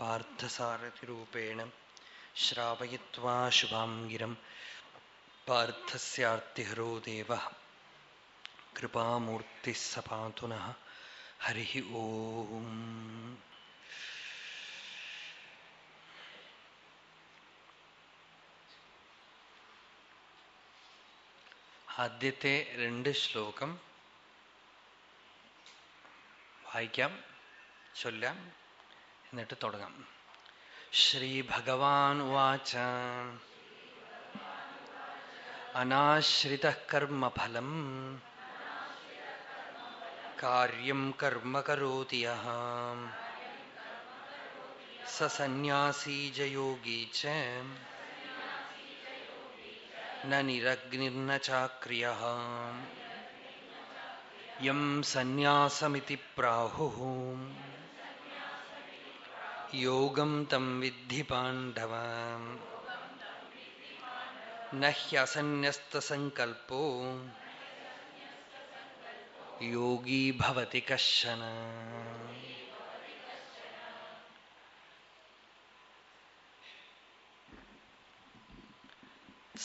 പാർത്ഥസാരഥിരൂപേണ ശ്രാവയിത്വാ ശുഭാംഗിരം പാർത്ഥസ്യാർത്തിഹരോ ദേവ കൃപാമൂർത്തി സപാതുന ഹരി ഓം. ആദ്യത്തെ രണ്ട് ശ്ലോകം വായിക്കാം ചൊല്ലാം. എന്നിട്ട് തുടങ്ങാം ശ്രീ ഭഗവാൻ വാച അനാശ്രിത കർമ്മഫലം കാര്യം കർമ്മ കരോതി സസന്യാസീ ജയോഗീ ച നിരഗ്നിർന ചാക്രിയ യം സന്യാസമിതി പ്രാഹു യോഗം തം വിദ്ധി പാണ്ഡവ നഹ്യസന്യസ്തസങ്കൽപ്പോ യോഗീ ഭവതി കശന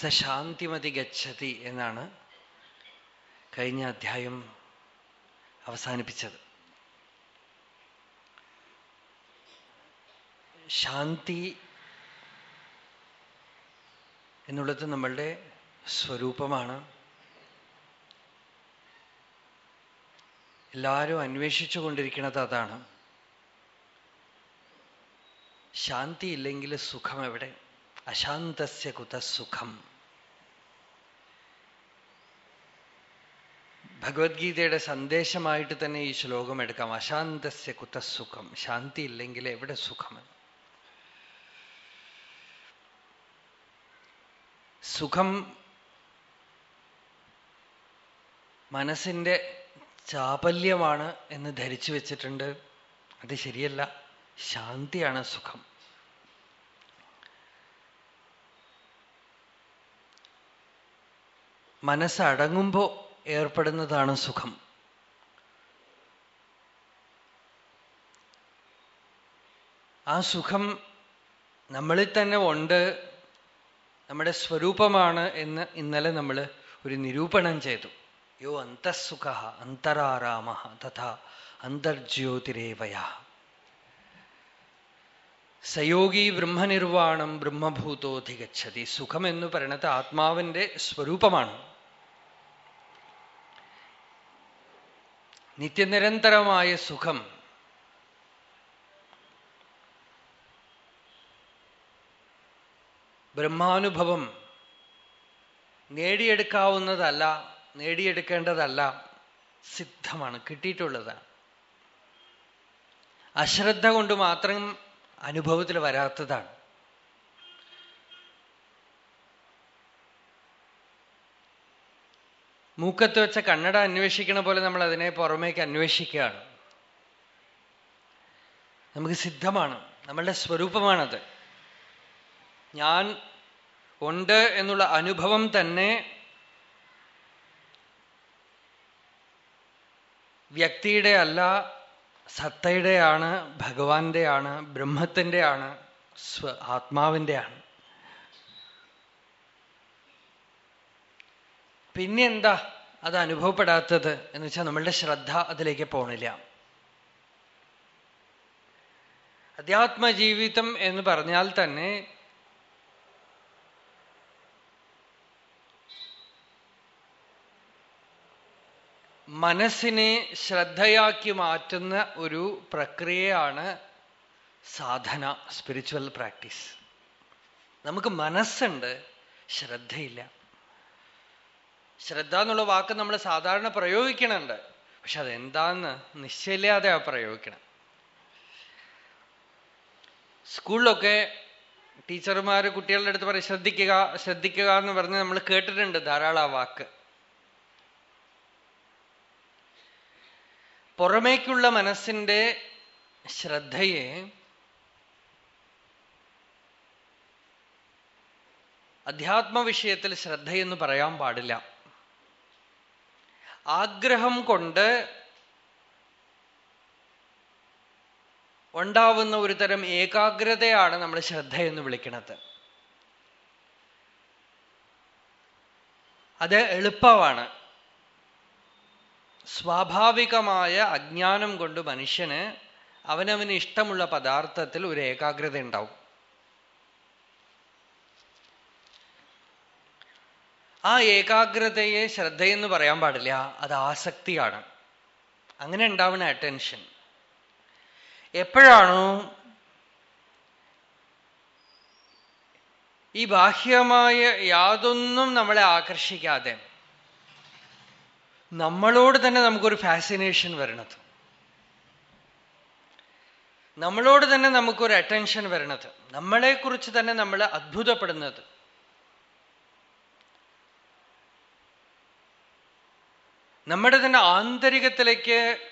സശാന്തിമതി ഗച്ഛതി എന്നാണ് കഴിഞ്ഞ അധ്യായം അവസാനിപ്പിച്ചത്. ശാന്തി എന്നുള്ളത് നമ്മളുടെ സ്വരൂപമാണ്. എല്ലാവരും അന്വേഷിച്ചു കൊണ്ടിരിക്കുന്നത് അതാണ്. ശാന്തി ഇല്ലെങ്കിൽ സുഖം എവിടെ? അശാന്തസ്യ കുതസുഖം ഭഗവത്ഗീതയുടെ സന്ദേശമായിട്ട് തന്നെ ഈ ശ്ലോകം എടുക്കാം. അശാന്തസ്യ കുതസുഖം ശാന്തി ഇല്ലെങ്കിൽ എവിടെ സുഖം? സുഖം മനസ്സിന്റെ ചാപല്യമാണ് എന്ന് ധരിച്ചു വെച്ചിട്ടുണ്ട്. അത് ശരിയല്ല. ശാന്തിയാണ് സുഖം. മനസ്സടങ്ങുമ്പോൾ ഏർപ്പെടുന്നതാണ് സുഖം. ആ സുഖം നമ്മളിൽ തന്നെ ഉണ്ട്. നമ്മുടെ സ്വരൂപമാണ് എന്ന് ഇന്നലെ നമ്മൾ ഒരു നിരൂപണം ചെയ്തു. യോ അന്തസുഖ അന്തരാരാമ തഥാ അന്തർജ്യോതിരേവയ. സയോഗി ബ്രഹ്മനിർവാണം ബ്രഹ്മഭൂതോധിഗച്ഛതി സുഖം എന്ന് പറയണത് ആത്മാവിന്റെ സ്വരൂപമാണ്. നിത്യനിരന്തരമായ സുഖം ബ്രഹ്മാനുഭവം. നേടിയെടുക്കാവുന്നതല്ല നേടിയെടുക്കേണ്ടതല്ല സിദ്ധമാണ് കിട്ടിയിട്ടുള്ളതാണ്. അശ്രദ്ധ കൊണ്ട് മാത്രം അനുഭവത്തിൽ വരാത്തതാണ്. മൂക്കത്ത് വെച്ച കണ്ണട അന്വേഷിക്കണ പോലെ നമ്മൾ അതിനെ പുറമേക്ക് അന്വേഷിക്കുകയാണ്. നമുക്ക് സിദ്ധമാണ് നമ്മളുടെ സ്വരൂപമാണത്. ഞാൻ ഉണ്ട് എന്നുള്ള അനുഭവം തന്നെ വ്യക്തിയുടെ അല്ല സത്തയുടെയാണ് ഭഗവാന്റെയാണ് ബ്രഹ്മത്തിന്റെയാണ് സ്വ ആത്മാവിന്റെയാണ് പിന്നെ എന്താ അത് അനുഭവപ്പെടാത്തത് എന്ന് വെച്ചാൽ നമ്മളുടെ ശ്രദ്ധ അതിലേക്ക് പോണില്ല. അധ്യാത്മ ജീവിതം എന്ന് പറഞ്ഞാൽ തന്നെ മനസ്സിനെ ശ്രദ്ധയാക്കി മാറ്റുന്ന ഒരു പ്രക്രിയയാണ് സാധന സ്പിരിച്വൽ പ്രാക്ടീസ് നമുക്ക് മനസ്സുണ്ട് ശ്രദ്ധയില്ല. ശ്രദ്ധ എന്നുള്ള വാക്ക് നമ്മൾ സാധാരണ പ്രയോഗിക്കണുണ്ട്. പക്ഷെ അതെന്താന്ന് നിശ്ചയില്ലാതെ ആ പ്രയോഗിക്കണം. സ്കൂളിലൊക്കെ ടീച്ചർമാർ കുട്ടികളുടെ അടുത്ത് പറയും ശ്രദ്ധിക്കുക ശ്രദ്ധിക്കുക എന്ന് പറഞ്ഞ് നമ്മൾ കേട്ടിട്ടുണ്ട് ധാരാളം ആ വാക്ക്. പുറമേക്കുള്ള മനസ്സിന്റെ ശ്രദ്ധയെ അധ്യാത്മ വിഷയത്തിൽ ശ്രദ്ധയെന്ന് പറയാൻ പാടില്ല. ആഗ്രഹം കൊണ്ട് ഉണ്ടാവുന്ന ഒരു തരം ഏകാഗ്രതയാണ് നമ്മൾ ശ്രദ്ധയെന്ന് വിളിക്കുന്നത്. അത് എളുപ്പമാണ്. സ്വാഭാവികമായ അജ്ഞാനം കൊണ്ട് മനുഷ്യന് അവനവന് ഇഷ്ടമുള്ള പദാർത്ഥത്തിൽ ഒരു ഏകാഗ്രത ഉണ്ടാവും. ആ ഏകാഗ്രതയെ ശ്രദ്ധയെന്ന് പറയാൻ പാടില്ല. അത് ആസക്തിയാണ്. അങ്ങനെ ഉണ്ടാവുന്ന അറ്റൻഷൻ എപ്പോഴാണോ ഈ ബാഹ്യമായ യാതൊന്നും നമ്മളെ ആകർഷിക്കാതെ നമ്മളോട് തന്നെ നമുക്കൊരു ഫാസിനേഷൻ വരണത്. നമ്മളോട് തന്നെ നമുക്കൊരു അറ്റൻഷൻ വരണത്. നമ്മളെക്കുറിച്ച് തന്നെ നമ്മൾ അത്ഭുതപ്പെടുന്നത്. നമ്മുടെ തന്നെ ആന്തരികത്തിലേക്ക്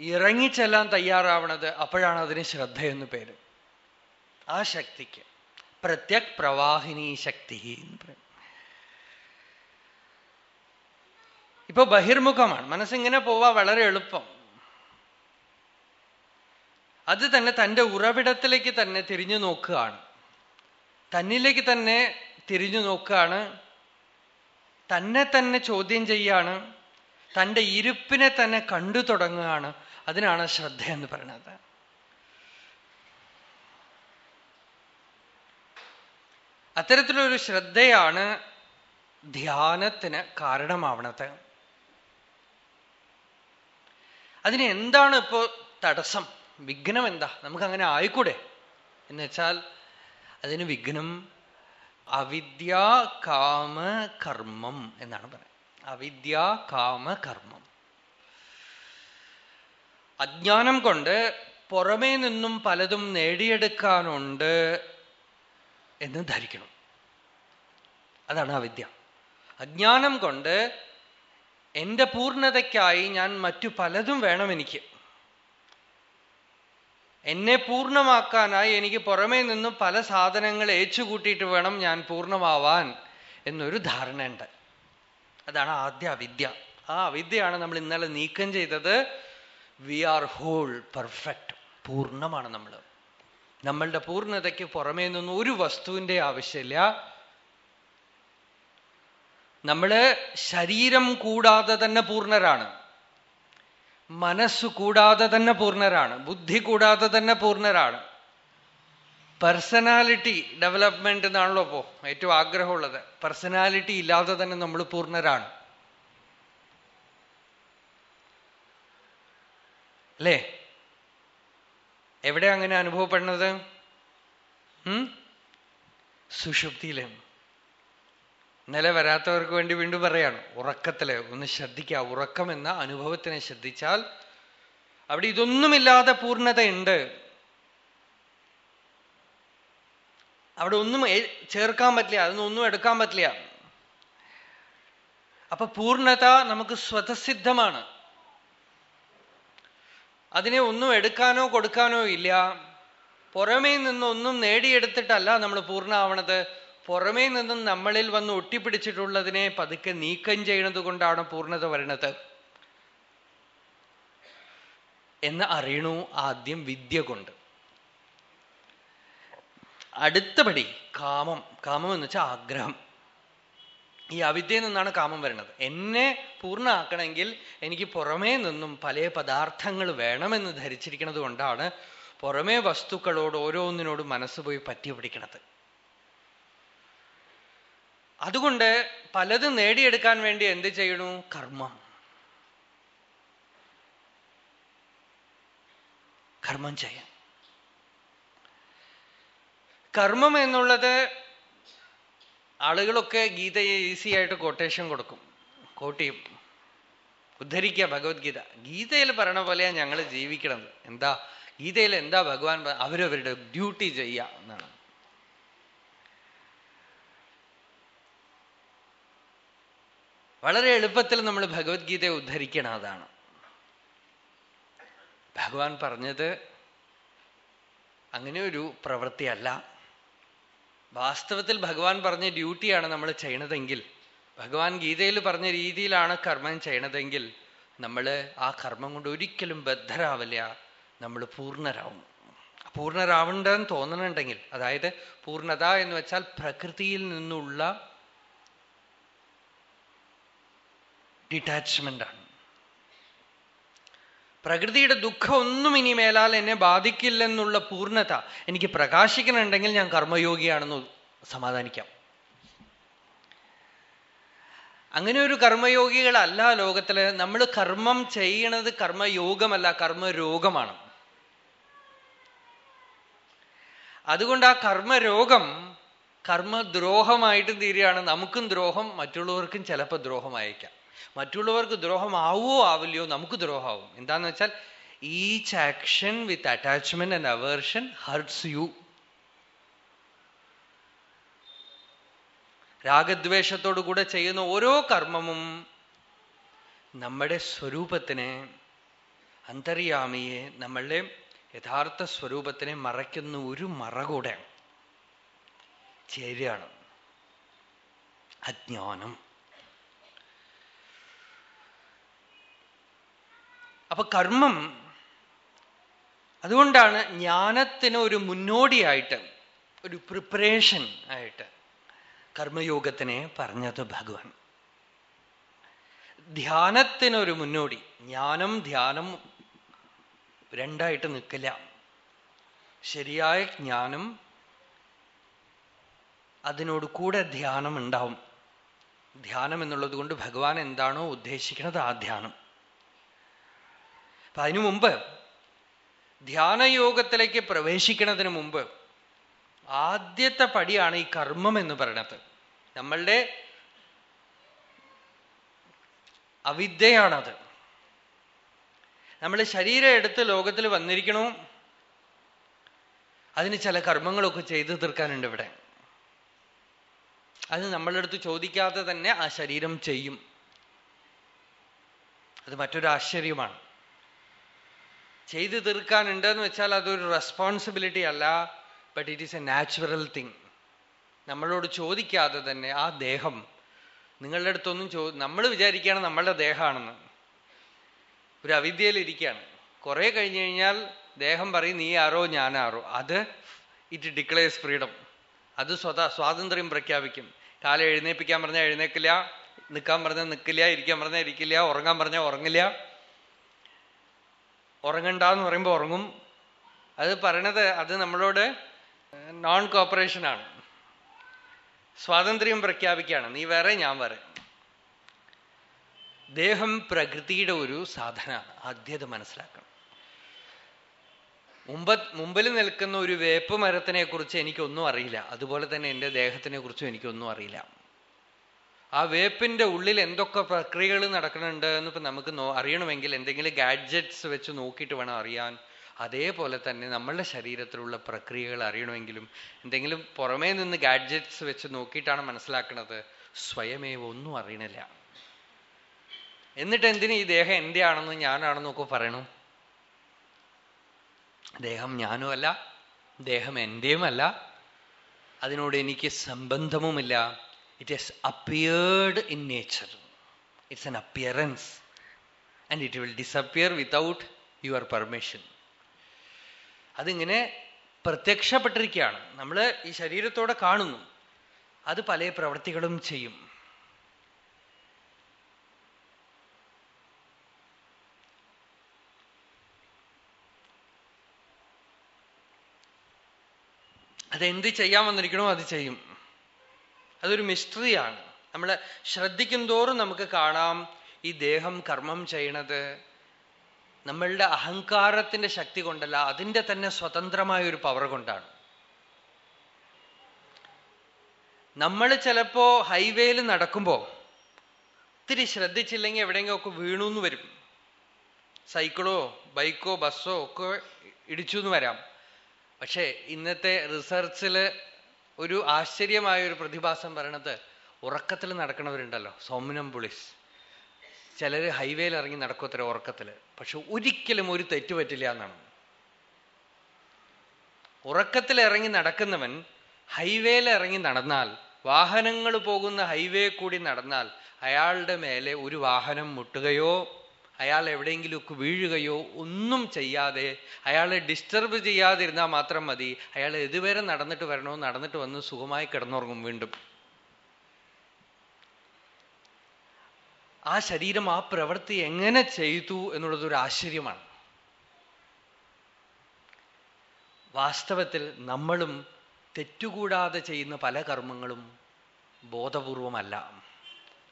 ഇറങ്ങിച്ചെല്ലാൻ തയ്യാറാവണത് അപ്പോഴാണ് അതിന് ശ്രദ്ധയെന്ന് പേര്. ആ ശക്തിക്ക്. പ്രത്യക് പ്രവാഹിനി ശക്തി എന്ന് പറയും. ഇപ്പൊ ബഹിർമുഖമാണ്. മനസ്സിങ്ങനെ പോവാ വളരെ എളുപ്പം. അത് തന്നെ തന്റെ ഉറവിടത്തിലേക്ക് തന്നെ തിരിഞ്ഞു നോക്കുകയാണ്. തന്നിലേക്ക് തന്നെ തിരിഞ്ഞു നോക്കുകയാണ്. തന്നെ തന്നെ ചോദ്യം ചെയ്യാണ്. തന്റെ ഇരുപ്പിനെ തന്നെ കണ്ടു തുടങ്ങുകയാണ്. അതിനാണ് ശ്രദ്ധ എന്ന് പറയുന്നത്. അത്തരത്തിലൊരു ശ്രദ്ധയാണ് ധ്യാനത്തിന് കാരണമാവണത്. അതിന് എന്താണ് ഇപ്പോ തടസ്സം? വിഘ്നം എന്താ? നമുക്ക് അങ്ങനെ ആയിക്കൂടെ? എന്ന് വെച്ചാൽ അതിന് വിഘ്നം അവിദ്യ കാമ കർമ്മം എന്നാണ് പറയുന്നത്. അവിദ്യ കാമ കർമ്മം. അജ്ഞാനം കൊണ്ട് പുറമേ നിന്നും പലതും നേടിയെടുക്കാനുണ്ട് എന്ന് ധരിക്കണം. അതാണ് അവിദ്യ. അജ്ഞാനം കൊണ്ട് എന്റെ പൂർണതയ്ക്കായി ഞാൻ മറ്റു പലതും വേണം എനിക്ക്. എന്നെ പൂർണമാക്കാനായി എനിക്ക് പുറമേ നിന്നും പല സാധനങ്ങൾ ഏച്ചുകൂട്ടിയിട്ട് വേണം ഞാൻ പൂർണമാവാൻ എന്നൊരു ധാരണയുണ്ട്. അതാണ് ആദ്യ അവിദ്യ. ആ അവിദ്യയാണ് നമ്മൾ ഇന്നലെ നീക്കം ചെയ്തത്. വി ആർ ഹോൾ പെർഫെക്റ്റ് പൂർണമാണ് നമ്മൾ. നമ്മളുടെ പൂർണതയ്ക്ക് പുറമേ നിന്നും ഒരു വസ്തുവിന്റെ ആവശ്യമില്ല. നമ്മൾ ശരീരം കൂടാതെ തന്നെ പൂർണരാണ്. മനസ്സ് കൂടാതെ തന്നെ പൂർണരാണ്. ബുദ്ധി കൂടാതെ തന്നെ പൂർണരാണ്. പേഴ്സണാലിറ്റി ഡെവലപ്മെന്റ് എന്നാണല്ലോ ഇപ്പോ ഏറ്റവും ആഗ്രഹമുള്ളത്. പേഴ്സണാലിറ്റി ഇല്ലാതെ തന്നെ നമ്മൾ പൂർണരാണ്. അല്ലേ? എവിടെ അങ്ങനെ അനുഭവപ്പെടുന്നത്? സുഷുപ്തിയിലെ. ഇന്നലെ വരാത്തവർക്ക് വേണ്ടി വീണ്ടും പറയാണ് ഉറക്കത്തിൽ ഒന്ന് ശ്രദ്ധിക്കുക. ഉറക്കം എന്ന അനുഭവത്തിനെ ശ്രദ്ധിച്ചാൽ അവിടെ ഇതൊന്നുമില്ലാതെ പൂർണതയുണ്ട് അവിടെ ഒന്നും ചേർക്കാൻ പറ്റില്ല അതൊന്നും എടുക്കാൻ പറ്റില്ല. അപ്പൊ പൂർണത നമുക്ക് സ്വതസിദ്ധമാണ്. അതിനെ ഒന്നും എടുക്കാനോ കൊടുക്കാനോ ഇല്ല. പുറമേ നിന്നൊന്നും നേടിയെടുത്തിട്ടല്ല നമ്മൾ പൂർണമാവണത്. പുറമേ നിന്നും നമ്മളിൽ വന്ന് ഒട്ടിപ്പിടിച്ചിട്ടുള്ളതിനെ പതുക്കെ നീക്കം ചെയ്യണത് കൊണ്ടാണ് പൂർണത വരണത് എന്ന് അറിയണു ആദ്യം വിദ്യ കൊണ്ട്. അടുത്തപടി കാമം. കാമം എന്ന് വെച്ചാൽ ആഗ്രഹം. ഈ അവിദ്യയിൽ നിന്നാണ് കാമം വരുന്നത്. എന്നെ പൂർണമാക്കണമെങ്കിൽ എനിക്ക് പുറമേ നിന്നും പല പദാർത്ഥങ്ങൾ വേണമെന്ന് ധരിച്ചിരിക്കുന്നത് കൊണ്ടാണ് പുറമേ വസ്തുക്കളോട് ഓരോന്നിനോട് മനസ്സ് പോയി പറ്റി പിടിക്കണത് അതുകൊണ്ട് പലതും നേടിയെടുക്കാൻ വേണ്ടി എന്ത് ചെയ്യണു? കർമ്മം. കർമ്മം ചെയ്യാം കർമ്മം എന്നുള്ളത് ആളുകളൊക്കെ ഗീതയെ ഈസി ആയിട്ട് കൊട്ടേഷൻ കൊടുക്കും. കോട്ടിയും ഉദ്ധരിക്കുക ഭഗവത്ഗീത. ഗീതയിൽ പറയണ പോലെയാണ് ഞങ്ങൾ ജീവിക്കണത്. എന്താ? ഗീതയിൽ എന്താ ഭഗവാൻ അവരവരുടെ ഡ്യൂട്ടി ചെയ്യുക എന്നാണ്. വളരെ എളുപ്പത്തിൽ നമ്മൾ ഭഗവത്ഗീതയെ ഉദ്ധരിക്കണം അതാണ്. ഭഗവാൻ പറഞ്ഞത് അങ്ങനെ ഒരു പ്രവൃത്തിയല്ല. വാസ്തവത്തിൽ ഭഗവാൻ പറഞ്ഞ ഡ്യൂട്ടിയാണ് നമ്മൾ ചെയ്യണതെങ്കിൽ ഭഗവാൻ ഗീതയിൽ പറഞ്ഞ രീതിയിലാണ് കർമ്മം ചെയ്യണതെങ്കിൽ നമ്മൾ ആ കർമ്മം കൊണ്ട് ഒരിക്കലും ബദ്ധരാവില്ല നമ്മൾ പൂർണരാവും. പൂർണരാവണ്ടെന്ന് തോന്നണുണ്ടെങ്കിൽ അതായത് പൂർണത എന്ന് വെച്ചാൽ പ്രകൃതിയിൽ നിന്നുള്ള ഡിറ്റാച്ച്മെന്റ് പ്രകൃതിയുടെ ദുഃഖം ഒന്നും ഇനി മേലാൽ എന്നെ ബാധിക്കില്ലെന്നുള്ള പൂർണത എനിക്ക് പ്രകാശിക്കണുണ്ടെങ്കിൽ ഞാൻ കർമ്മയോഗിയാണെന്ന് സമാധാനിക്കാം. അങ്ങനെ ഒരു കർമ്മയോഗികളല്ല ലോകത്തിൽ. നമ്മൾ കർമ്മം ചെയ്യണത് കർമ്മയോഗമല്ല കർമ്മരോഗമാണ്. അതുകൊണ്ട് ആ കർമ്മരോഗം കർമ്മദ്രോഹമായിട്ട് തീരുകയാണ്. നമുക്കും ദ്രോഹം മറ്റുള്ളവർക്കും ചിലപ്പോൾ ദ്രോഹമായേക്കാം. മറ്റുള്ളവർക്ക് ദ്രോഹമാവോ ആവില്ലയോ നമുക്ക് ദ്രോഹമാവും. എന്താന്ന് വെച്ചാൽ each action with attachment and aversion hurts you രാഗദ്വേഷത്തോടു കൂടെ ചെയ്യുന്ന ഓരോ കർമ്മവും നമ്മുടെ സ്വരൂപത്തിനെ അന്തര്യാമിയെ നമ്മളുടെ യഥാർത്ഥ സ്വരൂപത്തിനെ മറയ്ക്കുന്ന ഒരു മറ കൂടെ ചേരുകയാണ്. അജ്ഞാനം. അപ്പൊ കർമ്മം അതുകൊണ്ടാണ് ജ്ഞാനത്തിന് ഒരു മുന്നോടിയായിട്ട് ഒരു പ്രിപ്പറേഷൻ ആയിട്ട് കർമ്മയോഗത്തിനെ പറഞ്ഞത് ഭഗവാൻ. ധ്യാനത്തിനൊരു മുന്നോടി ജ്ഞാനം ധ്യാനം രണ്ടായിട്ട് നിൽക്കില്ല. ശരിയായ ജ്ഞാനം അതിനോട് കൂടെ ധ്യാനം ഉണ്ടാവും. ധ്യാനം എന്നുള്ളത് കൊണ്ട് ഭഗവാൻ എന്താണോ ഉദ്ദേശിക്കുന്നത് ആ ധ്യാനം. അപ്പൊ അതിനു മുമ്പ് ധ്യാനയോഗത്തിലേക്ക് പ്രവേശിക്കുന്നതിന് മുമ്പ് ആദ്യത്തെ പടിയാണ് ഈ കർമ്മം എന്ന് പറയണത് നമ്മളുടെ അവിദ്യയാണത്. നമ്മൾ ശരീരം എടുത്ത് ലോകത്തിൽ വന്നിരിക്കണോ. അതിന് ചില കർമ്മങ്ങളൊക്കെ ചെയ്തു തീർക്കാനുണ്ട് ഇവിടെ. അത് നമ്മളുടെ അടുത്ത് ചോദിക്കാതെ തന്നെ ആ ശരീരം ചെയ്യും. അത് മറ്റൊരു ആശ്ചര്യമാണ്. ചെയ്തു തീർക്കാനുണ്ട് എന്ന് വെച്ചാൽ അതൊരു റെസ്പോൺസിബിലിറ്റി അല്ല but it is a natural thing നമ്മളോട് ചോദിക്കാതെ തന്നെ ആ ദേഹം നിങ്ങളുടെ അടുത്തൊന്നും ചോ നമ്മൾ വിചാരിക്കുകയാണ് നമ്മളുടെ ദേഹമാണെന്ന്. ഒരു അവിദ്യയിൽ ഇരിക്കുകയാണ്. കുറെ കഴിഞ്ഞു കഴിഞ്ഞാൽ ദേഹം പറയും നീ ആരോ ഞാനാരോ അത് ഇറ്റ് ഡിക്ലെയർസ് ഫ്രീഡം അത് സ്വത സ്വാതന്ത്ര്യം പ്രഖ്യാപിക്കും. കാലം എഴുന്നേപ്പിക്കാൻ പറഞ്ഞാൽ എഴുന്നേക്കില്ല നിൽക്കാൻ പറഞ്ഞാൽ നിൽക്കില്ല ഇരിക്കാൻ പറഞ്ഞാൽ ഇരിക്കില്ല ഉറങ്ങാൻ പറഞ്ഞാൽ ഉറങ്ങില്ല. ഉറങ്ങണ്ടെന്ന് പറയുമ്പോൾ ഉറങ്ങും. അത് പറയണത് അത് നമ്മളോട് നോൺ കോപ്പറേഷൻ ആണ്. സ്വാതന്ത്ര്യം പ്രഖ്യാപിക്കുകയാണ് നീ വേറെ ഞാൻ വേറെ. ദേഹം പ്രകൃതിയുടെ ഒരു സാധന ആദ്യത് മനസ്സിലാക്കണം. മുമ്പ് മുമ്പിൽ നിൽക്കുന്ന ഒരു വേപ്പ് മരത്തിനെ കുറിച്ച് എനിക്കൊന്നും അറിയില്ല. അതുപോലെ തന്നെ എന്റെ ദേഹത്തിനെ കുറിച്ചും എനിക്കൊന്നും അറിയില്ല. ആ വേപ്പിന്റെ ഉള്ളിൽ എന്തൊക്കെ പ്രക്രിയകൾ നടക്കുന്നുണ്ട് എന്ന് ഇപ്പൊ നമുക്ക് അറിയണമെങ്കിൽ എന്തെങ്കിലും ഗാഡ്ജറ്റ്സ് വെച്ച് നോക്കിയിട്ട് വേണം അറിയാൻ. അതേപോലെ തന്നെ നമ്മളുടെ ശരീരത്തിലുള്ള പ്രക്രിയകൾ അറിയണമെങ്കിലും എന്തെങ്കിലും പുറമേ നിന്ന് ഗാഡ്ജറ്റ്സ് വെച്ച് നോക്കിയിട്ടാണ് മനസ്സിലാക്കുന്നത് സ്വയമേവ ഒന്നും അറിയണില്ല. എന്നിട്ട് എന്തിനു ഈ ദേഹം എന്റെ ആണെന്ന് ഞാനാണെന്നൊക്കെ പറയണു? ദേഹം ഞാനുമല്ല ദേഹം എന്റെയുമല്ല അതിനോട് എനിക്ക് സംബന്ധവുമില്ല. It has appeared in nature it's an appearance and it will disappear without your permission അതിങ്ങനെ പ്രത്യക്ഷപ്പെട്ടിരിക്കുകയാണ്. നമ്മൾ ഈ ശരീരത്തോടെ കാണുന്നു. അത് പല പ്രവൃത്തികളും ചെയ്യും. അതെന്ത് ചെയ്യാൻ വന്നിരിക്കണോ അത് ചെയ്യും. അതൊരു മിസ്റ്ററിയാണ് നമ്മൾ ശ്രദ്ധിക്കും തോറും നമുക്ക് കാണാം ഈ ദേഹം കർമ്മം ചെയ്യണത്. നമ്മളുടെ അഹങ്കാരത്തിന്റെ ശക്തി കൊണ്ടല്ല അതിന്റെ തന്നെ സ്വതന്ത്രമായ ഒരു പവർ കൊണ്ടാണ്. നമ്മൾ ചിലപ്പോ ഹൈവേയിൽ നടക്കുമ്പോ ഒത്തിരി ശ്രദ്ധിച്ചില്ലെങ്കിൽ എവിടെയെങ്കിലും ഒക്കെ വീണു എന്ന് വരും സൈക്കിളോ ബൈക്കോ ബസ്സോ ഒക്കെ ഇടിച്ചു എന്ന് വരാം. പക്ഷേ ഇന്നത്തെ റിസർച്ചിൽ ഒരു ആശ്ചര്യമായ ഒരു പ്രതിഭാസം പറയണത് ഉറക്കത്തിൽ നടക്കണവരുണ്ടല്ലോ. സോമനം പുളിസ്. ചിലർ ഹൈവേയിൽ ഇറങ്ങി നടക്കത്തില്ല ഉറക്കത്തിൽ പക്ഷെ ഒരിക്കലും ഒരു തെറ്റ് പറ്റില്ല എന്നാണ്. ഉറക്കത്തിൽ ഇറങ്ങി നടക്കുന്നവൻ ഹൈവേയിൽ ഇറങ്ങി നടന്നാൽ വാഹനങ്ങൾ പോകുന്ന ഹൈവേ കൂടി നടന്നാൽ അയാളുടെ മേലെ ഒരു വാഹനം മുട്ടുകയോ അയാൾ എവിടെയെങ്കിലുമൊക്കെ വീഴുകയോ ഒന്നും ചെയ്യാതെ അയാളെ ഡിസ്റ്റർബ് ചെയ്യാതിരുന്നാൽ മാത്രം മതി. അയാൾ ഇതുവരെ നടന്നിട്ട് വരണോ നടന്നിട്ട് വന്ന് സുഖമായി കിടന്നുറങ്ങും വീണ്ടും. ആ ശരീരം ആ പ്രവൃത്തി എങ്ങനെ ചെയ്തു എന്നുള്ളത് ഒരു ആശ്ചര്യമാണ്. വാസ്തവത്തിൽ നമ്മളും തെറ്റുകൂടാതെ ചെയ്യുന്ന പല കർമ്മങ്ങളും ബോധപൂർവമല്ല.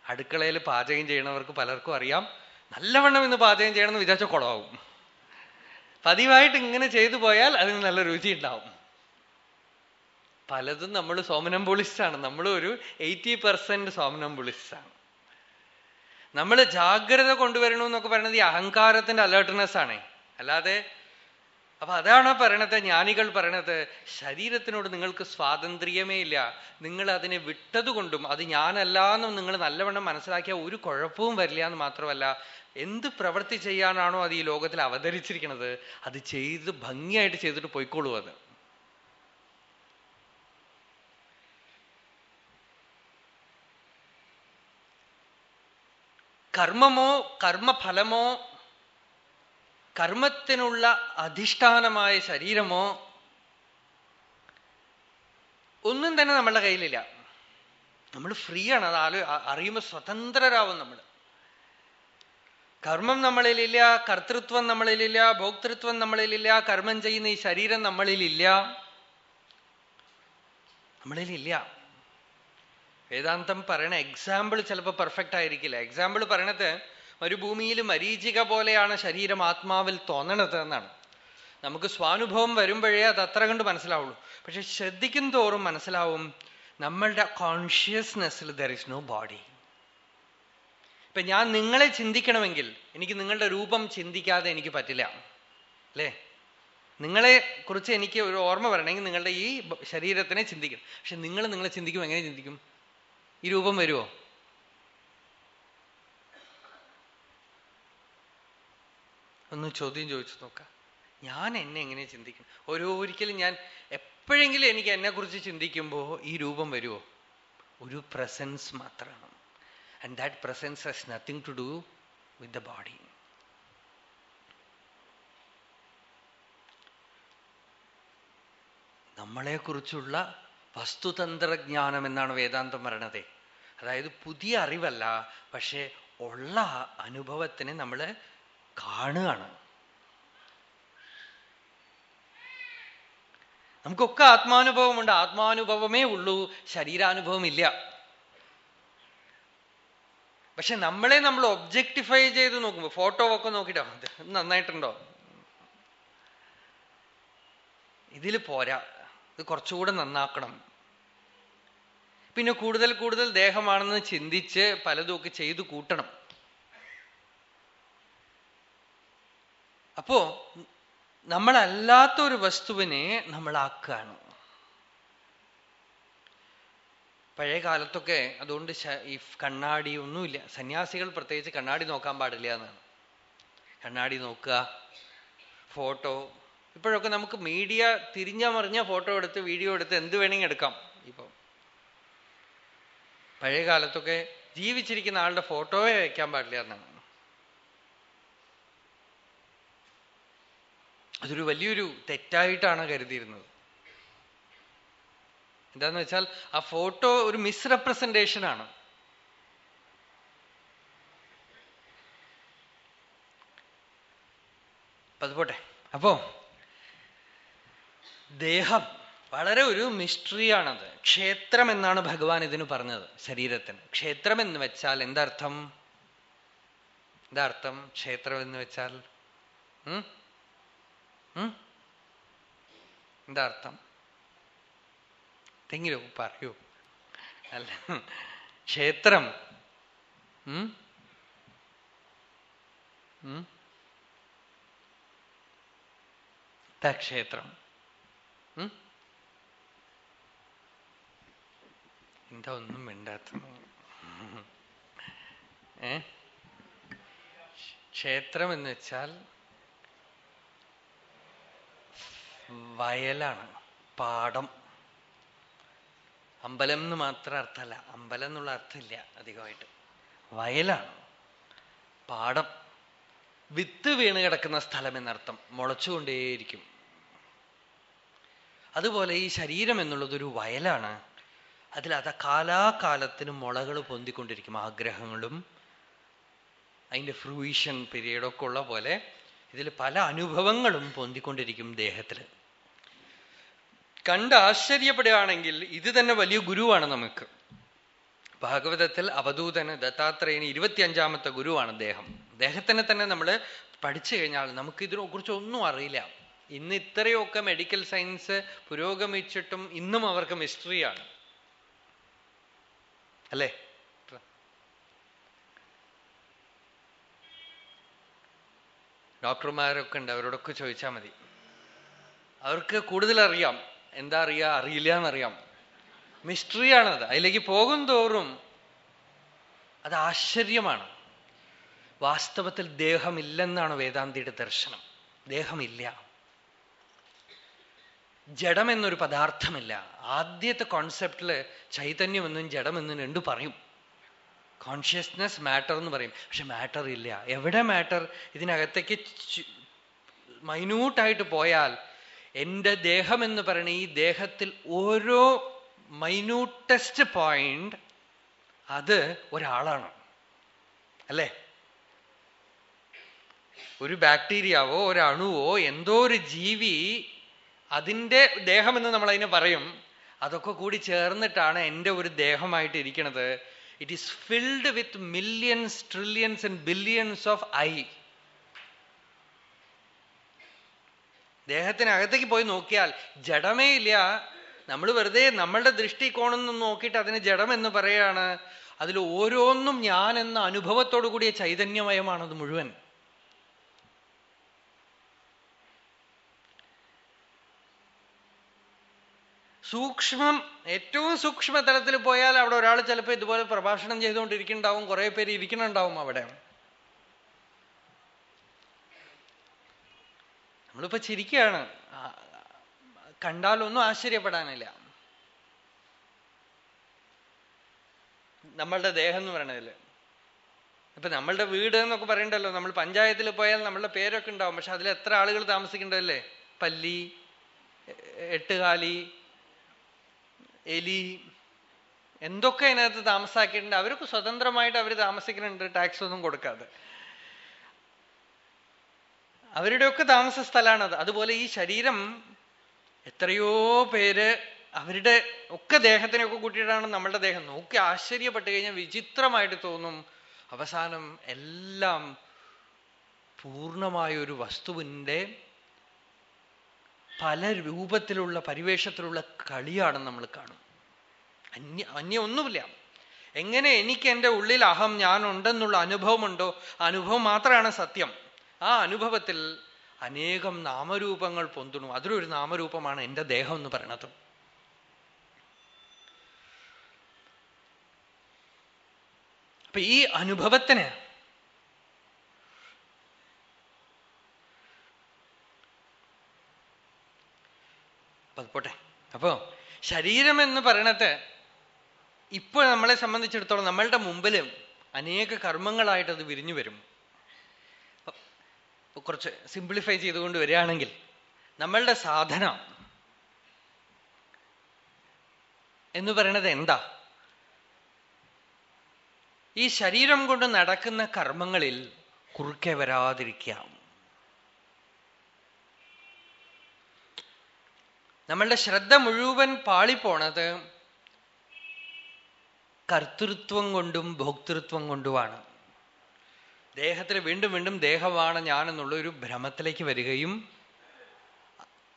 അടുക്കളയിൽ പാചകം ചെയ്യണവർക്ക് പലർക്കും അറിയാം. നല്ലവണ്ണം ഇന്ന് പാചകം ചെയ്യണമെന്ന് വിചാരിച്ച കുളമാവും പതിവായിട്ട് ഇങ്ങനെ ചെയ്തു പോയാൽ അതിന് നല്ല രുചി ഉണ്ടാവും. പലതും നമ്മൾ സോമനംബുളിസ്റ്റാണ് നമ്മൾ ഒരു എയ്റ്റി പെർസെന്റ് സോമനംബുളിസ്റ്റാണ് നമ്മൾ ജാഗ്രത കൊണ്ടുവരണമെന്നൊക്കെ പറയുന്നത് ഈ അഹങ്കാരത്തിന്റെ അലേർട്ട്നെസ് ആണ്. അല്ലാതെ അപ്പൊ അതാണ് പറയണത്? ജ്ഞാനികൾ പറയണത് ശരീരത്തിനോട് നിങ്ങൾക്ക് സ്വാതന്ത്ര്യമേ ഇല്ല. നിങ്ങൾ അതിനെ വിട്ടതുകൊണ്ടും അത് ഞാനല്ല എന്നും നിങ്ങൾ നല്ലവണ്ണം മനസ്സിലാക്കിയ ഒരു കുഴപ്പവും വരില്ല എന്ന് മാത്രമല്ല എന്ത് പ്രവൃത്തി ചെയ്യാനാണോ അത് ഈ ലോകത്തിൽ അവതരിച്ചിരിക്കുന്നത് അത് ചെയ്ത് ഭംഗിയായിട്ട് ചെയ്തിട്ട് പോയിക്കോളൂ അത്. കർമ്മമോ കർമ്മഫലമോ കർമ്മത്തിനുള്ള അധിഷ്ഠാനമായ ശരീരമോ ഒന്നും തന്നെ നമ്മളുടെ കയ്യിലില്ല. നമ്മൾ ഫ്രീ ആണ് അത് ആലോ അറിയുമ്പോൾ സ്വതന്ത്രരാവും നമ്മൾ. കർമ്മം നമ്മളിലില്ല കർത്തൃത്വം നമ്മളിലില്ല ഭോക്തൃത്വം നമ്മളിലില്ല കർമ്മം ചെയ്യുന്ന ഈ ശരീരം നമ്മളിലില്ല. നമ്മളിലില്ല. വേദാന്തം പറയണ എക്സാമ്പിൾ ചിലപ്പോൾ പെർഫെക്റ്റ് ആയിരിക്കില്ല. എക്സാമ്പിൾ പറയണത് മരുഭൂമിയിൽ മരീചിക പോലെയാണ് ശരീരം ആത്മാവിൽ തോന്നണത് എന്നാണ്. നമുക്ക് സ്വാനുഭവം വരുമ്പോഴേ അത് അത്ര കണ്ട് മനസ്സിലാവുള്ളൂ. പക്ഷെ ശ്രദ്ധിക്കും തോറും മനസ്സിലാവും നമ്മളുടെ കോൺഷ്യസ്നെസ്സിൽ ദർ ഇസ് നോ ബോഡി ഇപ്പൊ ഞാൻ നിങ്ങളെ ചിന്തിക്കണമെങ്കിൽ എനിക്ക് നിങ്ങളുടെ രൂപം ചിന്തിക്കാതെ എനിക്ക് പറ്റില്ല. അല്ലേ? നിങ്ങളെ കുറിച്ച് എനിക്ക് ഒരു ഓർമ്മ വരണമെങ്കിൽ നിങ്ങളുടെ ഈ ശരീരത്തിനെ ചിന്തിക്കണം. പക്ഷെ നിങ്ങൾ നിങ്ങളെ ചിന്തിക്കും എങ്ങനെ ചിന്തിക്കും? ഈ രൂപം വരുമോ ഒന്ന് ചോദ്യം ചോദിച്ചു നോക്കാം. ഞാൻ എന്നെ എങ്ങനെ ചിന്തിക്കും? ഓരോ ഒരിക്കലും ഞാൻ എപ്പോഴെങ്കിലും എനിക്ക് എന്നെ കുറിച്ച് ചിന്തിക്കുമ്പോൾ ഈ രൂപം വരുമോ ഒരു പ്രസൻസ് മാത്രമാണ് and that presence has nothing to do with the body നമ്മളെക്കുറിച്ചുള്ള വസ്തുതന്ത്രജ്ഞാനം എന്നാണ് വേദാന്തം പറയണത്. അതായത് പുതിയ അറിവല്ല പക്ഷെ ഉള്ള അനുഭവത്തിനെ നമ്മൾ കാണുകയാണ്. നമുക്കൊക്കെ ആത്മാനുഭവമുണ്ട്. ആത്മാനുഭവമേ ഉള്ളൂ. ശരീരാനുഭവം ഇല്ല പക്ഷെ നമ്മളെ നമ്മൾ ഒബ്ജക്ടിഫൈ ചെയ്ത് നോക്കുമ്പോ ഫോട്ടോ ഒക്കെ നോക്കിട്ടോ നന്നായിട്ടുണ്ടോ? ഇതിൽ പോരാ. ഇത് കുറച്ചുകൂടെ നന്നാക്കണം. പിന്നെ കൂടുതൽ കൂടുതൽ ദേഹമാണെന്ന് ചിന്തിച്ച് പലതും ഒക്കെ ചെയ്തു കൂട്ടണം. അപ്പോ നമ്മളല്ലാത്ത ഒരു വസ്തുവിനെ നമ്മളാക്കുകയാണ്. പഴയ കാലത്തൊക്കെ അതുകൊണ്ട് ഈ കണ്ണാടി ഒന്നുമില്ല. സന്യാസികൾ പ്രത്യേകിച്ച് കണ്ണാടി നോക്കാൻ പാടില്ല എന്നാണ്. കണ്ണാടി നോക്കുക ഫോട്ടോ. ഇപ്പോഴൊക്കെ നമുക്ക് മീഡിയ തിരിഞ്ഞ മറിഞ്ഞ ഫോട്ടോ എടുത്ത് വീഡിയോ എടുത്ത് എന്ത് വേണമെങ്കിൽ എടുക്കാം. ഇപ്പം പഴയ കാലത്തൊക്കെ ജീവിച്ചിരിക്കുന്ന ആളുടെ ഫോട്ടോയെ വയ്ക്കാൻ പാടില്ല എന്നാണ്. അതൊരു വലിയൊരു തെറ്റായിട്ടാണ് കരുതിയിരുന്നത്. എന്താന്ന് വെച്ചാൽ ആ ഫോട്ടോ ഒരു മിസ്റെപ്രസെന്റേഷൻ ആണ്. അതുപോട്ടെ അപ്പോ ദേഹം വളരെ ഒരു മിസ്റ്ററിയാണത് ക്ഷേത്രം എന്നാണ് ഭഗവാൻ ഇതിന് പറഞ്ഞത് ശരീരത്തിന്. ക്ഷേത്രം എന്ന് വെച്ചാൽ എന്താർത്ഥം? എന്താർത്ഥം? ക്ഷേത്രം എന്ന് വെച്ചാൽ എന്താ അർത്ഥം? എന്തെങ്കിലും പറയൂ. അല്ല ക്ഷേത്രം. ക്ഷേത്രം. എന്താ ഒന്നും മിണ്ടാത്ത ക്ഷേത്രം എന്ന് വെച്ചാൽ വയലാണ് പാടം അമ്പലം എന്ന് മാത്രം അർത്ഥമല്ല അമ്പലം എന്നുള്ള അർത്ഥമില്ല അധികമായിട്ട്. വയലാണ് പാടം വിത്ത് വീണ് കിടക്കുന്ന സ്ഥലം എന്നർത്ഥം മുളച്ചുകൊണ്ടേയിരിക്കും. അതുപോലെ ഈ ശരീരം എന്നുള്ളത് ഒരു വയലാണ്. അതിൽ അത് കാലാകാലത്തിന് മുളകൾ പൊന്തിക്കൊണ്ടിരിക്കും ആഗ്രഹങ്ങളും അതിന്റെ ഫ്രൂയിഷൻ പീരീഡൊക്കെ ഉള്ള പോലെ ഇതിൽ പല അനുഭവങ്ങളും പൊന്തിക്കൊണ്ടിരിക്കും ദേഹത്തിൽ. കണ്ട് ആശ്ചര്യപ്പെടുകയാണെങ്കിൽ ഇത് തന്നെ വലിയ ഗുരുവാണ് നമുക്ക്. ഭാഗവതത്തിൽ അവധൂതന് ദത്താത്രേയന് ഇരുപത്തിയഞ്ചാമത്തെ ഗുരുവാണ് അദ്ദേഹം അദ്ദേഹത്തിനെ തന്നെ നമ്മൾ പഠിച്ചു കഴിഞ്ഞാൽ നമുക്ക് ഇതിനെ കുറിച്ച് ഒന്നും അറിയില്ല. ഇന്ന് ഇത്രയൊക്കെ മെഡിക്കൽ സയൻസ് പുരോഗമിച്ചിട്ടും ഇന്നും അവർക്ക് മിസ്റ്ററിയാണ് അല്ലേ? ഡോക്ടർമാരൊക്കെ ഉണ്ട് അവരോടൊക്കെ ചോദിച്ചാൽ മതി. അവർക്ക് കൂടുതൽ അറിയാം എന്താ അറിയാ? അറിയില്ല എന്നറിയാം. മിസ്റ്ററിയാണത് അതിലേക്ക് പോകും തോറും അത് ആശ്ചര്യമാണ്. വാസ്തവത്തിൽ ദേഹമില്ലെന്നാണ് വേദാന്തിയുടെ ദർശനം. ദേഹമില്ല. ജഡം എന്നൊരു പദാർത്ഥമില്ല. ആദ്യത്തെ കോൺസെപ്റ്റിൽ ചൈതന്യമെന്നും ജഡമെന്നും രണ്ടു പറയും. കോൺഷ്യസ്നെസ് മാറ്റർ എന്ന് പറയും. പക്ഷെ മാറ്റർ ഇല്ല. എവിടെ മാറ്റർ ഇതിനകത്തേക്ക് മൈന്യൂട്ടായിട്ട് പോയാൽ എന്റെ ദേഹം എന്ന് പറയുന്ന ഈ ദേഹത്തിൽ ഓരോ മൈന്യൂട്ടസ്റ്റ് പോയിന്റ് അത് ഒരാളാണ്. അല്ലേ? ഒരു ബാക്ടീരിയാവോ ഒരു അണുവോ എന്തോ ഒരു ജീവി അതിന്റെ ദേഹമെന്ന് നമ്മൾ അതിനെ പറയും. അതൊക്കെ കൂടി ചേർന്നിട്ടാണ് എന്റെ ഒരു ദേഹമായിട്ട് ഇരിക്കുന്നത് it is filled with millions trillions and billions of I ദേഹത്തിനകത്തേക്ക് പോയി നോക്കിയാൽ ജഡമേ ഇല്ല. നമ്മൾ വെറുതെ നമ്മളുടെ ദൃഷ്ടികോണെന്ന് നോക്കിയിട്ട് അതിന് ജഡം എന്ന് പറയാണ്. അതിൽ ഓരോന്നും ഞാൻ എന്ന അനുഭവത്തോടു കൂടിയ ചൈതന്യമയമാണത് മുഴുവൻ. സൂക്ഷ്മം ഏറ്റവും സൂക്ഷ്മ തലത്തിൽ പോയാൽ അവിടെ ഒരാൾ ചിലപ്പോൾ ഇതുപോലെ പ്രഭാഷണം ചെയ്തുകൊണ്ടിരിക്കുന്നുണ്ടാവും കുറെ പേര് ഇരിക്കുന്നുണ്ടാവും അവിടെ. നമ്മളിപ്പോ ചിരിക്കുകയാണ്. കണ്ടാലൊന്നും ആശ്ചര്യപ്പെടാനില്ല. നമ്മളുടെ ദേഹം എന്ന് പറയണതിൽ ഇപ്പൊ നമ്മളുടെ വീട് എന്നൊക്കെ പറയണ്ടല്ലോ. നമ്മൾ പഞ്ചായത്തിൽ പോയാൽ നമ്മളുടെ പേരൊക്കെ ഉണ്ടാവും. പക്ഷെ അതിൽ എത്ര ആളുകൾ താമസിക്കണ്ടല്ലേ പല്ലി എട്ടുകാലി എലി എന്തൊക്കെ അതിനകത്ത് താമസാക്കിയിട്ടുണ്ട്. അവർക്ക് സ്വതന്ത്രമായിട്ട് അവർ താമസിക്കുന്നുണ്ട്. ടാക്സ് ഒന്നും കൊടുക്കാതെ. അവരുടെയൊക്കെ താമസ സ്ഥലമാണത്. അതുപോലെ ഈ ശരീരം എത്രയോ പേര് അവരുടെ ഒക്കെ ദേഹത്തിനൊക്കെ കൂട്ടിയിട്ടാണ് നമ്മളുടെ ദേഹം. നോക്കി ആശ്ചര്യപ്പെട്ട് കഴിഞ്ഞാൽ വിചിത്രമായിട്ട് തോന്നും. അവസാനം എല്ലാം പൂർണമായ ഒരു വസ്തുവിന്റെ പല രൂപത്തിലുള്ള പരിവേഷത്തിലുള്ള കളിയാണ് നമ്മൾ കാണും അന്യ അന്യ ഒന്നുമില്ല എങ്ങനെ എനിക്ക് എന്റെ ഉള്ളിൽ അഹം ഞാൻ ഞാനുണ്ടെന്നുള്ള അനുഭവമുണ്ടോ? അനുഭവം മാത്രമാണ് സത്യം. ആ അനുഭവത്തിൽ അനേകം നാമരൂപങ്ങൾ പൊന്തുണു. അതിലൊരു നാമരൂപമാണ് എന്റെ ദേഹം എന്ന് പറയണത്. അപ്പൊ ഈ അനുഭവത്തിന് പോട്ടെ. അപ്പോ ശരീരം എന്ന് പറയണത് ഇപ്പോൾ നമ്മളെ സംബന്ധിച്ചിടത്തോളം നമ്മളുടെ മുമ്പിൽ അനേക കർമ്മങ്ങളായിട്ട് അത് വിരിഞ്ഞു വരും. കുറച്ച് സിംപ്ലിഫൈ ചെയ്തുകൊണ്ട് വരികയാണെങ്കിൽ നമ്മളുടെ സാധന എന്ന് പറയണത് എന്താ? ഈ ശരീരം കൊണ്ട് നടക്കുന്ന കർമ്മങ്ങളിൽ കുറുക്കെ വരാതിരിക്കാം നമ്മളുടെ ശ്രദ്ധ മുഴുവൻ പാളിപ്പോണത് കർത്തൃത്വം കൊണ്ടും ഭോക്തൃത്വം കൊണ്ടുമാണ്. ദേഹത്തിൽ വീണ്ടും വീണ്ടും ദേഹമാണ് ഞാൻ എന്നുള്ള ഒരു ഭ്രമത്തിലേക്ക് വരികയും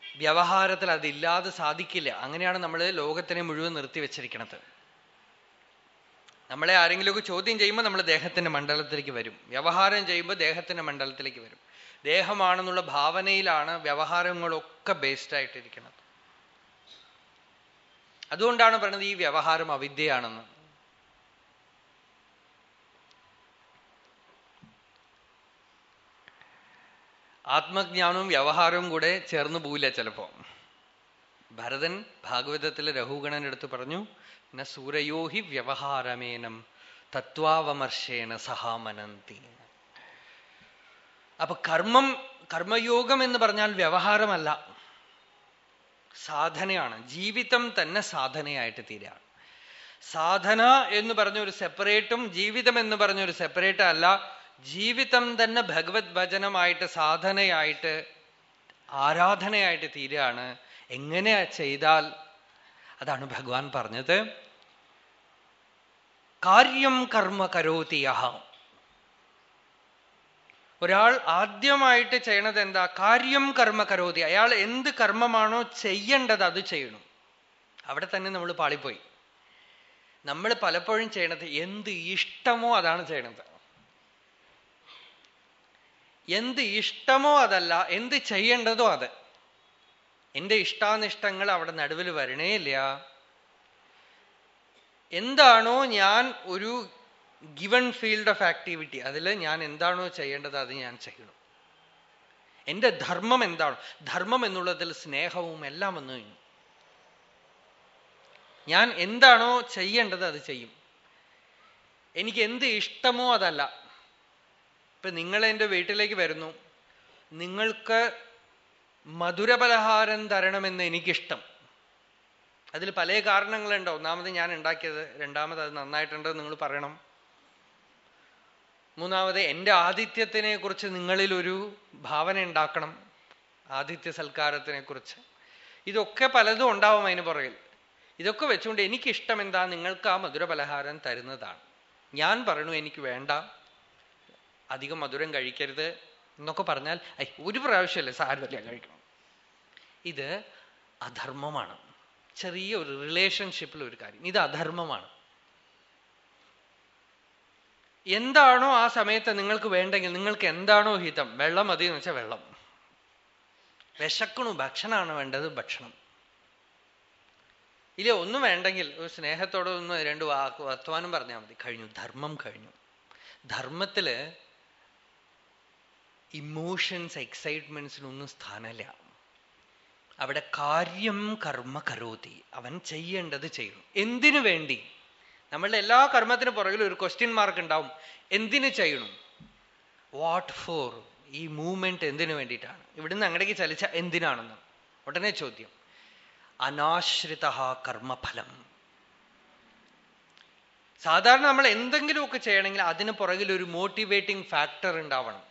വ്യവഹാരത്തിൽ അതില്ലാതെ സാധിക്കില്ല. അങ്ങനെയാണ് നമ്മൾ ലോകത്തിനെ മുഴുവൻ നിർത്തിവെച്ചിരിക്കുന്നത് നമ്മളെ ആരെങ്കിലുമൊക്കെ ചോദ്യം ചെയ്യുമ്പോൾ നമ്മൾ ദേഹത്തിന്റെ മണ്ഡലത്തിലേക്ക് വരും. വ്യവഹാരം ചെയ്യുമ്പോൾ ദേഹത്തിന്റെ മണ്ഡലത്തിലേക്ക് വരും. ദേഹമാണെന്നുള്ള ഭാവനയിലാണ് വ്യവഹാരങ്ങളൊക്കെ ബേസ്ഡ് ആയിട്ടിരിക്കുന്നത് അതുകൊണ്ടാണ് പറയുന്നത് ഈ വ്യവഹാരം അവിദ്യയാണെന്ന്. ആത്മജ്ഞാനവും വ്യവഹാരവും കൂടെ ചേർന്ന് പോവില്ല ചിലപ്പോ. ഭരതൻ ഭാഗവതത്തിലെ രഘുഗണൻ എടുത്ത് പറഞ്ഞു ന സൂരയോഹി വ്യവഹാരമേനം തത്വാവമർശേണ സഹാമനന്തി. അപ്പൊ കർമ്മം കർമ്മയോഗം എന്ന് പറഞ്ഞാൽ വ്യവഹാരമല്ല. സാധനയാണ്. ജീവിതം തന്നെ സാധനയായിട്ട് തീരാണ് സാധന എന്ന് പറഞ്ഞൊരു സെപ്പറേറ്റും ജീവിതം എന്ന് പറഞ്ഞൊരു സെപ്പറേറ്റ് അല്ല. ജീവിതം തന്നെ ഭഗവത് ഭജനമായിട്ട് സാധനയായിട്ട് ആരാധനയായിട്ട് തീരാണ്. എങ്ങനെ ചെയ്താൽ അതാണ് ഭഗവാൻ പറഞ്ഞത്. കാര്യം കർമ്മ കരോതിയ ഒരാൾ ആദ്യമായിട്ട് ചെയ്യണത് എന്താ? കാര്യം കർമ്മ കരോതി. അയാൾ എന്ത് കർമ്മമാണോ ചെയ്യേണ്ടത് അത് ചെയ്യണം. അവിടെ തന്നെ നമ്മൾ പാളിപ്പോയി. നമ്മൾ പലപ്പോഴും ചെയ്യണത് എന്ത് ഇഷ്ടമോ അതാണ് ചെയ്യണത്. എന്ത് ഇഷ്ടമോ അതല്ല എന്ത് ചെയ്യേണ്ടതോ അത്. എന്റെ ഇഷ്ടാനിഷ്ടങ്ങൾ അവിടെ നടുവിൽ വരണേ ഇല്ല എന്താണോ ഞാൻ ഒരു ഗിവൺ ഫീൽഡ് ഓഫ് ആക്ടിവിറ്റി അതിൽ ഞാൻ എന്താണോ ചെയ്യേണ്ടത് അത് ഞാൻ ചെയ്യണം. എന്റെ ധർമ്മം എന്താണ്? ധർമ്മം എന്നുള്ളതിൽ സ്നേഹവും എല്ലാം വന്നു കഴിഞ്ഞു. ഞാൻ എന്താണോ ചെയ്യേണ്ടത് അത് ചെയ്യും. എനിക്ക് എന്ത് ഇഷ്ടമോ അതല്ല. ഇപ്പൊ നിങ്ങൾ എന്റെ വീട്ടിലേക്ക് വരുന്നു. നിങ്ങൾക്ക് മധുരപലഹാരം തരണമെന്ന് എനിക്കിഷ്ടം. അതിൽ പല കാരണങ്ങളുണ്ടോ. ഒന്നാമത് ഞാൻ ഉണ്ടാക്കിയത് രണ്ടാമത് അത് നന്നായിട്ടുണ്ട് നിങ്ങൾ പറയണം. മൂന്നാമത് എന്റെ ആതിഥ്യത്തിനെ കുറിച്ച് നിങ്ങളിൽ ഒരു ഭാവന ഉണ്ടാക്കണം. ആതിഥ്യ സൽക്കാരത്തിനെ കുറിച്ച് ഇതൊക്കെ പലതും ഉണ്ടാവും അതിന് പുറകിൽ. ഇതൊക്കെ വെച്ചുകൊണ്ട് എനിക്കിഷ്ടം എന്താ നിങ്ങൾക്ക് ആ മധുര പലഹാരം തരുന്നതാണ്. ഞാൻ പറഞ്ഞു എനിക്ക് വേണ്ട. അധികം മധുരം കഴിക്കരുത് എന്നൊക്കെ പറഞ്ഞാൽ ഐ ഒരു പ്രാവശ്യമല്ലേ സാരമില്ല കഴിക്കണം. ഇത് അധർമ്മമാണ്. ചെറിയ ഒരു റിലേഷൻഷിപ്പിൽ ഒരു കാര്യം. ഇത് അധർമ്മമാണ്. എന്താണോ ആ സമയത്ത് നിങ്ങൾക്ക് വേണ്ടെങ്കിൽ നിങ്ങൾക്ക് എന്താണോ ഹിതം? വെള്ളം മതി എന്ന് വെച്ചാൽ വെള്ളം. വിശക്കണു ഭക്ഷണമാണ് വേണ്ടത് ഭക്ഷണം. ഇല്ല ഒന്നും വേണ്ടെങ്കിൽ ഒരു സ്നേഹത്തോടെ ഒന്ന് രണ്ട് വാക്ക് വർത്തമാനം പറഞ്ഞാൽ മതി. കഴിഞ്ഞു ധർമ്മം കഴിഞ്ഞു. ധർമ്മത്തിൽ ഇമോഷൻസ് എക്സൈറ്റ്മെന്റ്സിനൊന്നും സ്ഥാനമില്ല. അവിടെ കാര്യം കർമ്മ കരോതി. അവൻ ചെയ്യേണ്ടത് ചെയ്യണം എന്തിനു വേണ്ടി? നമ്മളുടെ എല്ലാ കർമ്മത്തിനും പുറകിലും ഒരു ക്വസ്റ്റ്യൻ മാർക്ക് ഉണ്ടാവും. എന്തിനു ചെയ്യണം? വാട്ട് ഫോർ ഈ മൂവ്മെന്റ് എന്തിനു വേണ്ടിയിട്ടാണ്? ഇവിടുന്ന് അങ്ങടേക്ക് ചലിച്ച എന്തിനാണെന്ന്. ഉടനെ ചോദ്യം. അനാശ്രിത കർമ്മഫലം. സാധാരണ നമ്മൾ എന്തെങ്കിലുമൊക്കെ ചെയ്യണമെങ്കിൽ അതിന് പുറകിൽ ഒരു മോട്ടിവേറ്റിംഗ് ഫാക്ടർ ഉണ്ടാവണം.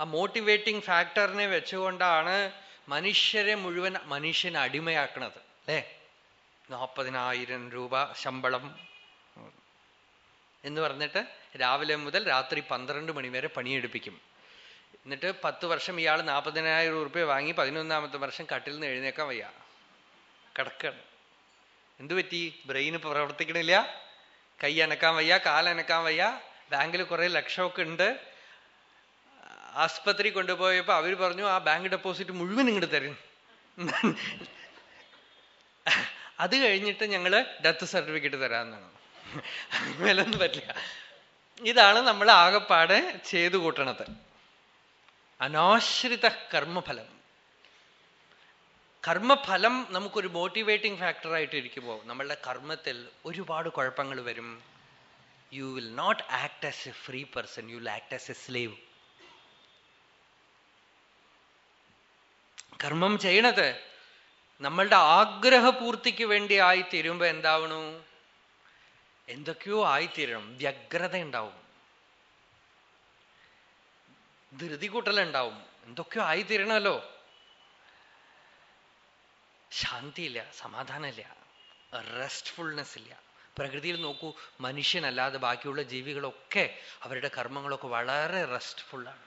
ആ മോട്ടിവേറ്റിംഗ് ഫാക്ടറിനെ വെച്ചുകൊണ്ടാണ് മനുഷ്യരെ മുഴുവൻ മനുഷ്യനെ അടിമയാക്കുന്നത് അല്ലേ? നാൽപ്പതിനായിരം രൂപ ശമ്പളം എന്ന് പറഞ്ഞിട്ട് രാവിലെ മുതൽ രാത്രി പന്ത്രണ്ട് മണിവരെ പണിയെടുപ്പിക്കും. എന്നിട്ട് പത്ത് വർഷം ഇയാൾ നാൽപ്പതിനായിരം റുപ്യ വാങ്ങി പതിനൊന്നാമത്തെ വർഷം കട്ടിൽ നിന്ന് എഴുന്നേക്കാൻ വയ്യ. കിടക്കണം. എന്തു പറ്റി? ബ്രെയിന് പ്രവർത്തിക്കണില്ല. കൈ അനക്കാൻ വയ്യ കാലനക്കാൻ വയ്യ. ബാങ്കിൽ കുറെ ലക്ഷമൊക്കെ ഉണ്ട്. ആസ്പത്രി കൊണ്ടുപോയപ്പോ അവർ പറഞ്ഞു ആ ബാങ്ക് ഡെപ്പോസിറ്റ് മുഴുവൻ ഇങ്ങോട്ട് തരും അത് കഴിഞ്ഞിട്ട് ഞങ്ങൾ ഡെത്ത് സർട്ടിഫിക്കറ്റ് തരാമെന്നാണ്. മേലൊന്നും പറ്റില്ല. ഇതാണ് നമ്മൾ ആകെപ്പാടെ ചെയ്തു കൂട്ടണത്. അനാശ്രിത കർമ്മഫലം. കർമ്മഫലം നമുക്കൊരു മോട്ടിവേറ്റിംഗ് ഫാക്ടറായിട്ട് ഇരിക്കുമ്പോൾ നമ്മളുടെ കർമ്മത്തിൽ ഒരുപാട് കുഴപ്പങ്ങൾ വരും. You will not act as a free person you will act as a slave കർമ്മം ചെയ്യണത് നമ്മളുടെ ആഗ്രഹപൂർത്തിക്ക് വേണ്ടി ആയി തീരുമ്പോൾ എന്താവണു? എന്തൊക്കെയോ ആയിത്തീരണം. വ്യഗ്രത ഉണ്ടാവും ധൃതി കൂട്ടലുണ്ടാവും. എന്തൊക്കെയോ ആയിത്തീരണമല്ലോ. ശാന്തിയില്ല സമാധാനമില്ല റെസ്റ്റ്ഫുൾനെസ് ഇല്ല പ്രകൃതിയിൽ നോക്കൂ മനുഷ്യനല്ലാതെ ബാക്കിയുള്ള ജീവികളൊക്കെ അവരുടെ കർമ്മങ്ങളൊക്കെ വളരെ റെസ്റ്റ്ഫുള്ളാണ്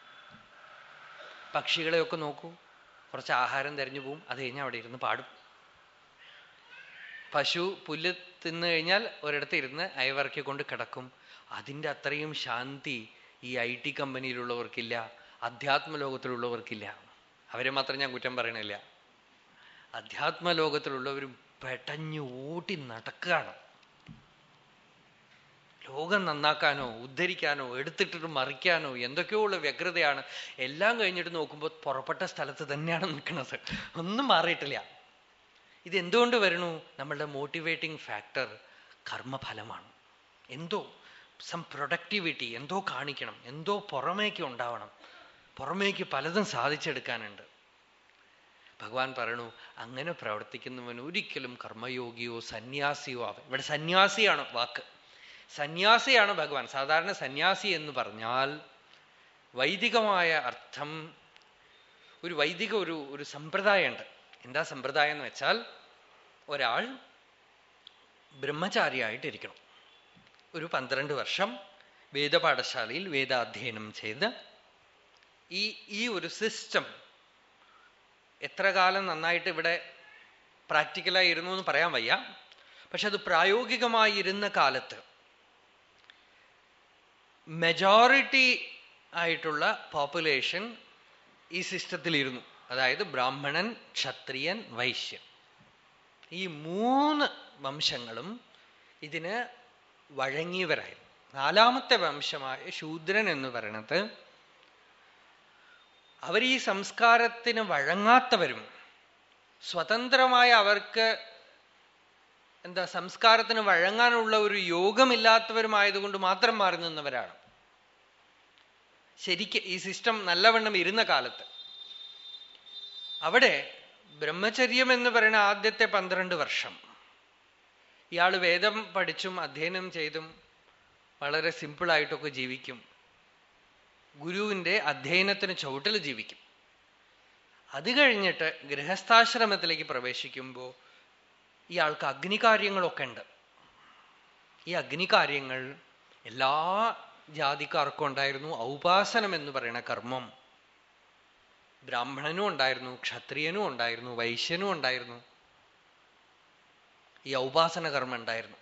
പക്ഷികളെയൊക്കെ നോക്കൂ കുറച്ച് ആഹാരം തെരഞ്ഞു പോവും അത് കഴിഞ്ഞാൽ അവിടെ ഇരുന്ന് പാടും. പശു പുല്ല് തിന്നു കഴിഞ്ഞാൽ ഒരിടത്ത് ഇരുന്ന് അയവറക്കി കൊണ്ട് കിടക്കും. അതിന്റെ അത്രയും ശാന്തി ഈ ഐ ടി കമ്പനിയിലുള്ളവർക്കില്ല അധ്യാത്മ ലോകത്തിലുള്ളവർക്കില്ല അവരെ മാത്രം ഞാൻ കുറ്റം പറയണില്ല. അധ്യാത്മ ലോകത്തിലുള്ളവരും പെട്ടഞ്ഞു ഓട്ടി നടക്കുകയാണ്. ലോകം നന്നാക്കാനോ ഉദ്ധരിക്കാനോ എടുത്തിട്ടിട്ട് മറിക്കാനോ എന്തൊക്കെയോ ഉള്ള വ്യഗ്രതയാണ് എല്ലാം കഴിഞ്ഞിട്ട് നോക്കുമ്പോൾ പുറപ്പെട്ട സ്ഥലത്ത് തന്നെയാണ് നിൽക്കുന്നത്. ഒന്നും മാറിയിട്ടില്ല. ഇത് എന്തുകൊണ്ട് വരണു നമ്മളുടെ മോട്ടിവേറ്റിംഗ് ഫാക്ടർ കർമ്മഫലമാണ്. എന്തോ സം പ്രൊഡക്ടിവിറ്റി എന്തോ കാണിക്കണം എന്തോ പുറമേക്ക് ഉണ്ടാവണം. പുറമേക്ക് പലതും സാധിച്ചെടുക്കാനുണ്ട്. ഭഗവാൻ പറയണു അങ്ങനെ പ്രവർത്തിക്കുന്നവൻ ഒരിക്കലും കർമ്മയോഗിയോ സന്യാസിയോ ആവും ഇവിടെ സന്യാസിയാണ് വാക്ക്. സന്യാസിയാണ് ഭഗവാൻ. സാധാരണ സന്യാസി എന്ന് പറഞ്ഞാൽ വൈദികമായ അർത്ഥം ഒരു വൈദിക ഒരു ഒരു സമ്പ്രദായമുണ്ട്. എന്താ സമ്പ്രദായം എന്ന് വെച്ചാൽ ഒരാൾ ബ്രഹ്മചാരിയായിട്ടിരിക്കണം. ഒരു പന്ത്രണ്ട് വർഷം വേദപാഠശാലയിൽ വേദാധ്യയനം ചെയ്ത് ഈ ഈ ഒരു സിസ്റ്റം എത്ര കാലം നന്നായിട്ട് ഇവിടെ പ്രാക്ടിക്കലായിരുന്നു എന്ന് പറയാൻ വയ്യ. പക്ഷെ അത് പ്രായോഗികമായിരുന്ന കാലത്ത് മെജോറിറ്റി ആയിട്ടുള്ള പോപ്പുലേഷൻ ഈ സിസ്റ്റത്തിലിരുന്നു അതായത് ബ്രാഹ്മണൻ ക്ഷത്രിയൻ വൈശ്യൻ. ഈ മൂന്ന് വംശങ്ങളും ഇതിന് വഴങ്ങിയവരായി നാലാമത്തെ വംശമായ ശൂദ്രൻ എന്ന് പറയണത് അവർ ഈ സംസ്കാരത്തിന് വഴങ്ങാത്തവരും സ്വതന്ത്രമായ അവർക്ക് എന്താ സംസ്കാരത്തിന് വഴങ്ങാനുള്ള ഒരു യോഗമില്ലാത്തവരുമായതുകൊണ്ട് മാത്രം മാറി നിന്നവരാണ്. ശരിക്കും ഈ സിസ്റ്റം നല്ലവണ്ണം ഇരുന്ന കാലത്ത് അവിടെ ബ്രഹ്മചര്യം എന്ന് പറയുന്ന ആദ്യത്തെ പന്ത്രണ്ട് വർഷം. ഇയാൾ വേദം പഠിച്ചും അധ്യയനം ചെയ്തും വളരെ സിമ്പിളായിട്ടൊക്കെ ജീവിക്കും. ഗുരുവിന്റെ അധ്യയനത്തിന് ചുവട്ടിൽ ജീവിക്കും. അത് കഴിഞ്ഞിട്ട് ഗൃഹസ്ഥാശ്രമത്തിലേക്ക് പ്രവേശിക്കുമ്പോൾ ഇയാൾക്ക് അഗ്നികാര്യങ്ങളൊക്കെ ഉണ്ട്. ഈ അഗ്നികാര്യങ്ങൾ എല്ലാ ജാതിക്കാർക്കും ഉണ്ടായിരുന്നു. ഔപാസനം എന്ന് പറയുന്ന കർമ്മം. ബ്രാഹ്മണനും ഉണ്ടായിരുന്നു ക്ഷത്രിയനും ഉണ്ടായിരുന്നു വൈശ്യനും ഉണ്ടായിരുന്നു. ഈ ഔപാസന കർമ്മം ഉണ്ടായിരുന്നു.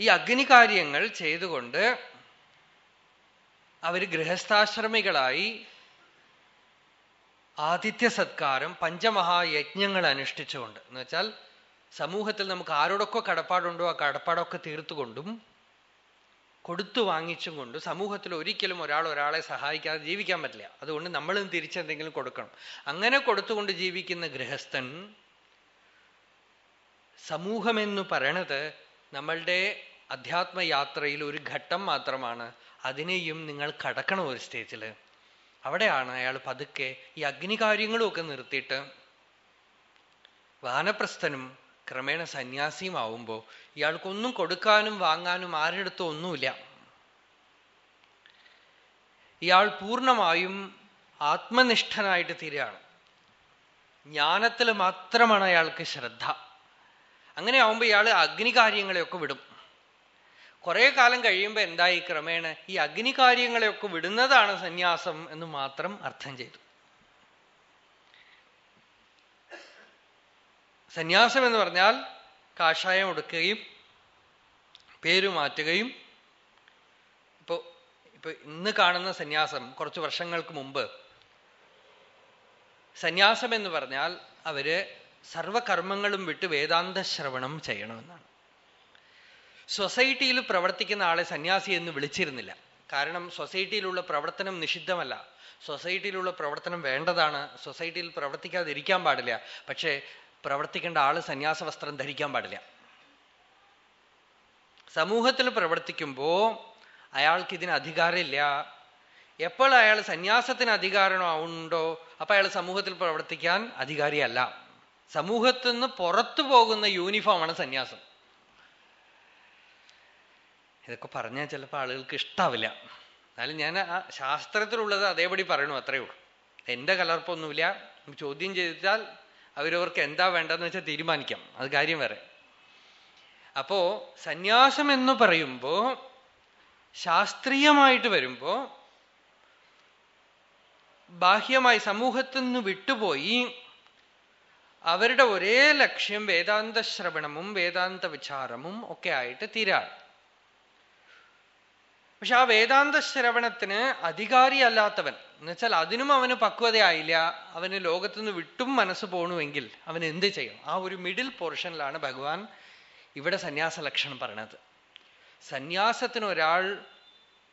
ഈ അഗ്നികാര്യങ്ങൾ ചെയ്തുകൊണ്ട് അവർ ഗൃഹസ്ഥാശ്രമികളായി ആതിഥ്യ സത്കാരം പഞ്ചമഹായജ്ഞങ്ങൾ അനുഷ്ഠിച്ചുകൊണ്ട്. എന്ന് വെച്ചാൽ സമൂഹത്തിൽ നമുക്ക് ആരോടൊക്കെ കടപ്പാടുണ്ടോ ആ കടപ്പാടൊക്കെ തീർത്തുകൊണ്ടും കൊടുത്തു വാങ്ങിച്ചും കൊണ്ട് സമൂഹത്തിൽ ഒരിക്കലും ഒരാൾ ഒരാളെ സഹായിക്കാതെ ജീവിക്കാൻ പറ്റില്ല. അതുകൊണ്ട് നമ്മളും തിരിച്ചെന്തെങ്കിലും കൊടുക്കണം. അങ്ങനെ കൊടുത്തുകൊണ്ട് ജീവിക്കുന്ന ഗൃഹസ്ഥൻ സമൂഹമെന്ന് പറയണത് നമ്മളുടെ അധ്യാത്മയാത്രയിൽ ഒരു ഘട്ടം മാത്രമാണ്. അതിനെയും നിങ്ങൾ കടക്കണം ഒരു സ്റ്റേജിൽ അവിടെയാണ് അയാൾ പതുക്കെ ഈ അഗ്നികാര്യങ്ങളും ഒക്കെ നിർത്തിയിട്ട് വാനപ്രസ്ഥനും ക്രമേണ സന്യാസിയും ആവുമ്പോൾ ഇയാൾക്കൊന്നും കൊടുക്കാനും വാങ്ങാനും ആരെടുത്തും ഒന്നുമില്ല. ഇയാൾ പൂർണമായും ആത്മനിഷ്ഠനായിട്ട് തീരുകയാണ്. ജ്ഞാനത്തിൽ മാത്രമാണ് അയാൾക്ക് ശ്രദ്ധ. അങ്ങനെ ആവുമ്പോൾ ഇയാൾ അഗ്നികാര്യങ്ങളെയൊക്കെ വിടും. കുറേ കാലം കഴിയുമ്പോൾ എന്തായി? ക്രമേണ ഈ അഗ്നികാര്യങ്ങളെയൊക്കെ വിടുന്നതാണ് സന്യാസം എന്ന് മാത്രം അർത്ഥം ചെയ്തു. സന്യാസം എന്ന് പറഞ്ഞാൽ കാഷായം എടുക്കുകയും പേര് മാറ്റുകയും ഇപ്പോ ഇപ്പൊ ഇന്ന് കാണുന്ന സന്യാസം കുറച്ച് വർഷങ്ങൾക്ക് മുമ്പ് സന്യാസം എന്ന് പറഞ്ഞാൽ അവർ സർവകർമ്മങ്ങളും വിട്ട് വേദാന്ത ശ്രവണം ചെയ്യണമെന്നാണ്. സൊസൈറ്റിയിൽ പ്രവർത്തിക്കുന്ന ആളെ സന്യാസി എന്ന് വിളിച്ചിരുന്നില്ല. കാരണം സൊസൈറ്റിയിലുള്ള പ്രവർത്തനം നിഷിദ്ധമല്ല. സൊസൈറ്റിയിലുള്ള പ്രവർത്തനം വേണ്ടതാണ്. സൊസൈറ്റിയിൽ പ്രവർത്തിക്കാതിരിക്കാൻ പാടില്ല. പക്ഷേ പ്രവർത്തിക്കേണ്ട ആൾ സന്യാസ വസ്ത്രം ധരിക്കാൻ പാടില്ല. സമൂഹത്തിൽ പ്രവർത്തിക്കുമ്പോ അയാൾക്ക് ഇതിന് അധികാരമില്ല. എപ്പോൾ അയാൾ സന്യാസത്തിന് അധികാരമാവുണ്ടോ അപ്പൊ അയാൾ സമൂഹത്തിൽ പ്രവർത്തിക്കാൻ അധികാരിയല്ല. സമൂഹത്തിൽ നിന്ന് പുറത്തു പോകുന്ന യൂണിഫോമാണ് സന്യാസം. ഇതൊക്കെ പറഞ്ഞാൽ ചിലപ്പോൾ ആളുകൾക്ക് ഇഷ്ടാവില്ല. എന്നാലും ഞാൻ ആ ശാസ്ത്രത്തിലുള്ളത് അതേപടി പറയണു അത്രയേ ഉള്ളൂ. എന്റെ കലർപ്പൊന്നുമില്ല. ചോദ്യം ചെയ്താൽ അവരവർക്ക് എന്താ വേണ്ടതെന്ന് വെച്ചാൽ തീരുമാനിക്കാം. അത് കാര്യം വരെ അപ്പോ സന്യാസം എന്ന് പറയുമ്പോ ശാസ്ത്രീയമായിട്ട് വരുമ്പോ ബാഹ്യമായി സമൂഹത്തിൽ നിന്ന് വിട്ടുപോയി അവരുടെ ഒരേ ലക്ഷ്യം വേദാന്ത ശ്രവണമും വേദാന്ത വിചാരമും ഒക്കെ ആയിട്ട് തീരാണ്. പക്ഷെ ആ വേദാന്ത ശ്രവണത്തിന് അധികാരിയല്ലാത്തവൻ എന്നുവെച്ചാൽ അതിനും അവന് പക്വതയായില്ല. അവന് ലോകത്തുനിന്ന് വിട്ടും മനസ്സ് പോകണമെങ്കിൽ അവൻ എന്ത് ചെയ്യും? ആ ഒരു മിഡിൽ പോർഷനിലാണ് ഭഗവാൻ ഇവിടെ സന്യാസ ലക്ഷണം പറയണത്. സന്യാസത്തിന് ഒരാൾ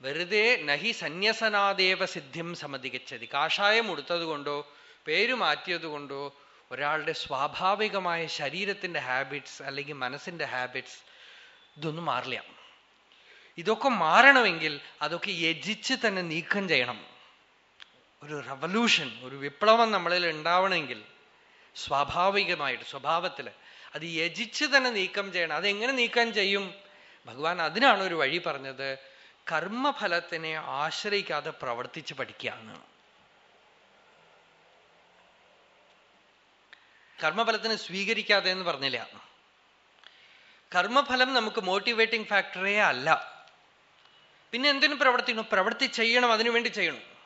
വെറുതെ നഹി സന്യസനാദേവ സിദ്ധിം സമധികച്ചതി കാഷായം ഉടുത്തത് കൊണ്ടോ പേര് മാറ്റിയത് കൊണ്ടോ ഒരാളുടെ സ്വാഭാവികമായ ശരീരത്തിന്റെ ഹാബിറ്റ്സ് അല്ലെങ്കിൽ മനസ്സിന്റെ ഹാബിറ്റ്സ് ഇതൊന്നും മാറില്ല. ഇതൊക്കെ മാറണമെങ്കിൽ അതൊക്കെ യജിച്ച് തന്നെ നീക്കം ചെയ്യണം. ഒരു റവല്യൂഷൻ ഒരു വിപ്ലവം നമ്മളിൽ ഉണ്ടാവണമെങ്കിൽ സ്വാഭാവികമായിട്ട് സ്വഭാവത്തിൽ അത് യജിച്ച് തന്നെ നീക്കം ചെയ്യണം. അതെങ്ങനെ നീക്കം ചെയ്യും? ഭഗവാൻ അതിനാണ് ഒരു വഴി പറഞ്ഞത് കർമ്മഫലത്തിനെ ആശ്രയിക്കാതെ പ്രവർത്തിച്ച് പഠിക്കുകയാണ് കർമ്മഫലത്തിന് സ്വീകരിക്കാതെ എന്ന് പറഞ്ഞില്ല. കർമ്മഫലം നമുക്ക് മോട്ടിവേറ്റിംഗ് ഫാക്ടറേ അല്ല. പിന്നെ എന്തിനു പ്രവർത്തിക്കണം പ്രവൃത്തി ചെയ്യണം അതിനുവേണ്ടി ചെയ്യണം.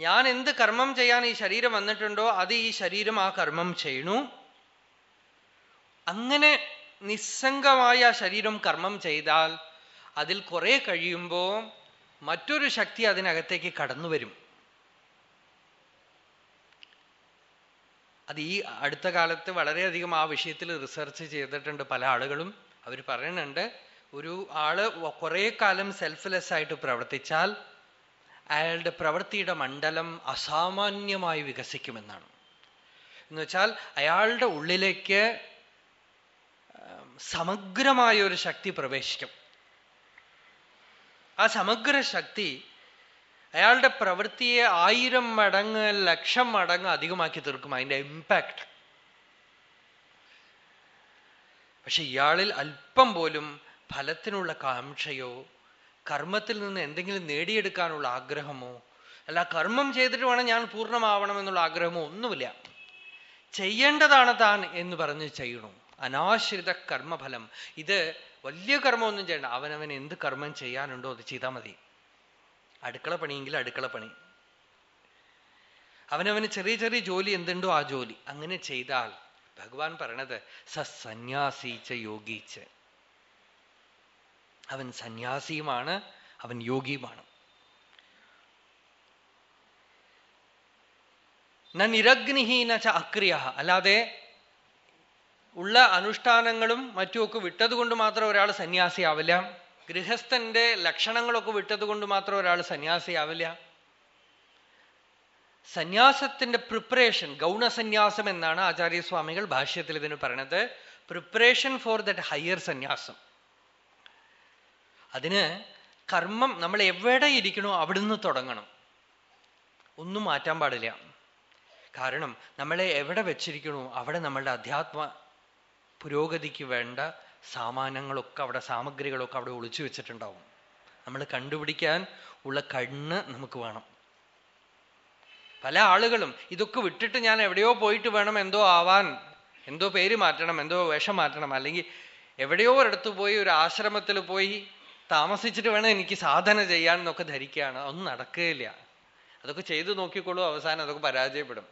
ഞാൻ എന്ത് കർമ്മം ചെയ്യാൻ ഈ ശരീരം വന്നിട്ടുണ്ടോ അത് ഈ ശരീരം ആ കർമ്മം ചെയ്യണു. അങ്ങനെ നിസ്സംഗമായ ശരീരം കർമ്മം ചെയ്താൽ അതിൽ കുറെ കഴിയുമ്പോൾ മറ്റൊരു ശക്തി അതിനകത്തേക്ക് കടന്നു വരും. അത് ഈ അടുത്ത കാലത്ത് വളരെയധികം ആ വിഷയത്തിൽ റിസർച്ച് ചെയ്തിട്ടുണ്ട് പല ആളുകളും. അവർ പറയുന്നുണ്ട് ഒരു ആൾ കുറെ കാലം സെൽഫ്ലെസ് ആയിട്ട് പ്രവർത്തിച്ചാൽ അയാളുടെ പ്രവൃത്തിയുടെ മണ്ഡലം അസാമാന്യമായി വികസിക്കുമെന്നാണ്. എന്നുവെച്ചാൽ അയാളുടെ ഉള്ളിലേക്ക് സമഗ്രമായ ഒരു ശക്തി പ്രവേശിക്കും. ആ സമഗ്ര ശക്തി അയാളുടെ പ്രവൃത്തിയെ ആയിരം മടങ്ങ് ലക്ഷം മടങ്ങ് അധികമാക്കി തീർക്കും അതിന്റെ ഇമ്പാക്ട് പക്ഷെ ഇയാളിൽ അല്പം പോലും ഫലത്തിനുള്ള കാംക്ഷയോ കർമ്മത്തിൽ നിന്ന് എന്തെങ്കിലും നേടിയെടുക്കാനുള്ള ആഗ്രഹമോ? അല്ല കർമ്മം ചെയ്തിട്ട് വേണം ഞാൻ പൂർണമാവണം എന്നുള്ള ആഗ്രഹമോ? ഒന്നുമില്ല. ചെയ്യേണ്ടതാണ് താൻ എന്ന് പറഞ്ഞ് ചെയ്യണു. അനാശ്രിത കർമ്മഫലം. ഇത് വലിയ കർമ്മമൊന്നും ചെയ്യണ്ട. അവനവൻ എന്ത് കർമ്മം ചെയ്യാനുണ്ടോ അത് ചെയ്താൽ മതി. അടുക്കള പണിയെങ്കിൽ അടുക്കള പണി. അവനവന് ചെറിയ ചെറിയ ജോലി എന്തുണ്ടോ ആ ജോലി. അങ്ങനെ ചെയ്താൽ ഭഗവാൻ പറയണത് സന്യാസീച്ച യോഗീച്ച്. അവൻ സന്യാസിയുമാണ് അവൻ യോഗിയുമാണ്. ന നിരഗ്നിഹീന ച അക്രിയ അല്ലാതെ ഉള്ള അനുഷ്ഠാനങ്ങളും മറ്റുമൊക്കെ വിട്ടതുകൊണ്ട് മാത്രം ഒരാൾ സന്യാസിയാവില്ല. ഗൃഹസ്ഥന്റെ ലക്ഷണങ്ങളൊക്കെ വിട്ടതുകൊണ്ട് മാത്രം ഒരാൾ സന്യാസിയാവില്ല. സന്യാസത്തിന്റെ പ്രിപ്പറേഷൻ ഗൗണസന്യാസം എന്നാണ് ആചാര്യസ്വാമികൾ ഭാഷ്യത്തിൽ ഇതിന് പറയണത് പ്രിപ്പറേഷൻ ഫോർ ദറ്റ് ഹയർ സന്യാസം. അതിന് കർമ്മം നമ്മൾ എവിടെ ഇരിക്കണോ അവിടുന്ന് തുടങ്ങണം. ഒന്നും മാറ്റാൻ പാടില്ല. കാരണം നമ്മളെ എവിടെ വെച്ചിരിക്കണോ അവിടെ നമ്മളുടെ അധ്യാത്മ പുരോഗതിക്ക് വേണ്ട സാമാനങ്ങളൊക്കെ അവിടെ സാമഗ്രികളൊക്കെ അവിടെ ഒളിച്ചു വെച്ചിട്ടുണ്ടാവും. നമ്മൾ കണ്ടുപിടിക്കാൻ ഉള്ള കണ്ണ് നമുക്ക് വേണം. പല ആളുകളും ഇതൊക്കെ വിട്ടിട്ട് ഞാൻ എവിടെയോ പോയിട്ട് വേണം എന്തോ ആവാൻ എന്തോ പേര് മാറ്റണം എന്തോ വേഷം മാറ്റണം. അല്ലെങ്കിൽ എവിടെയോ ഒരിടത്ത് പോയി ഒരു ആശ്രമത്തിൽ പോയി താമസിച്ചിട്ട് വേണം എനിക്ക് സാധന ചെയ്യാൻ എന്നൊക്കെ ധരിക്കുകയാണ്. ഒന്നും നടക്കുകയില്ല. അതൊക്കെ ചെയ്തു നോക്കിക്കോളൂ അവസാനം അതൊക്കെ പരാജയപ്പെടും.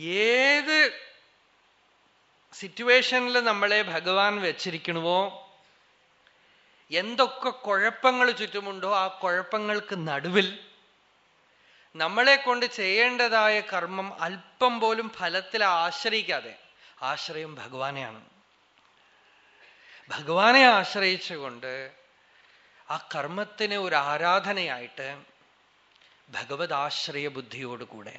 ഏത് സിറ്റുവേഷനിൽ നമ്മളെ ഭഗവാൻ വെച്ചിരിക്കണമോ എന്തൊക്കെ കുഴപ്പങ്ങൾ ചുറ്റുമുണ്ടോ ആ കുഴപ്പങ്ങൾക്ക് നടുവിൽ നമ്മളെ കൊണ്ട് ചെയ്യേണ്ടതായ കർമ്മം അല്പം പോലും ഫലത്തിൽ ആശ്രയിക്കാതെ ആശ്രയം ഭഗവാനെയാണ്. ഭഗവാനെ ആശ്രയിച്ചുകൊണ്ട് ആ കർമ്മത്തിന് ഒരു ആരാധനയായിട്ട് ഭഗവത് ആശ്രയ ബുദ്ധിയോടുകൂടെ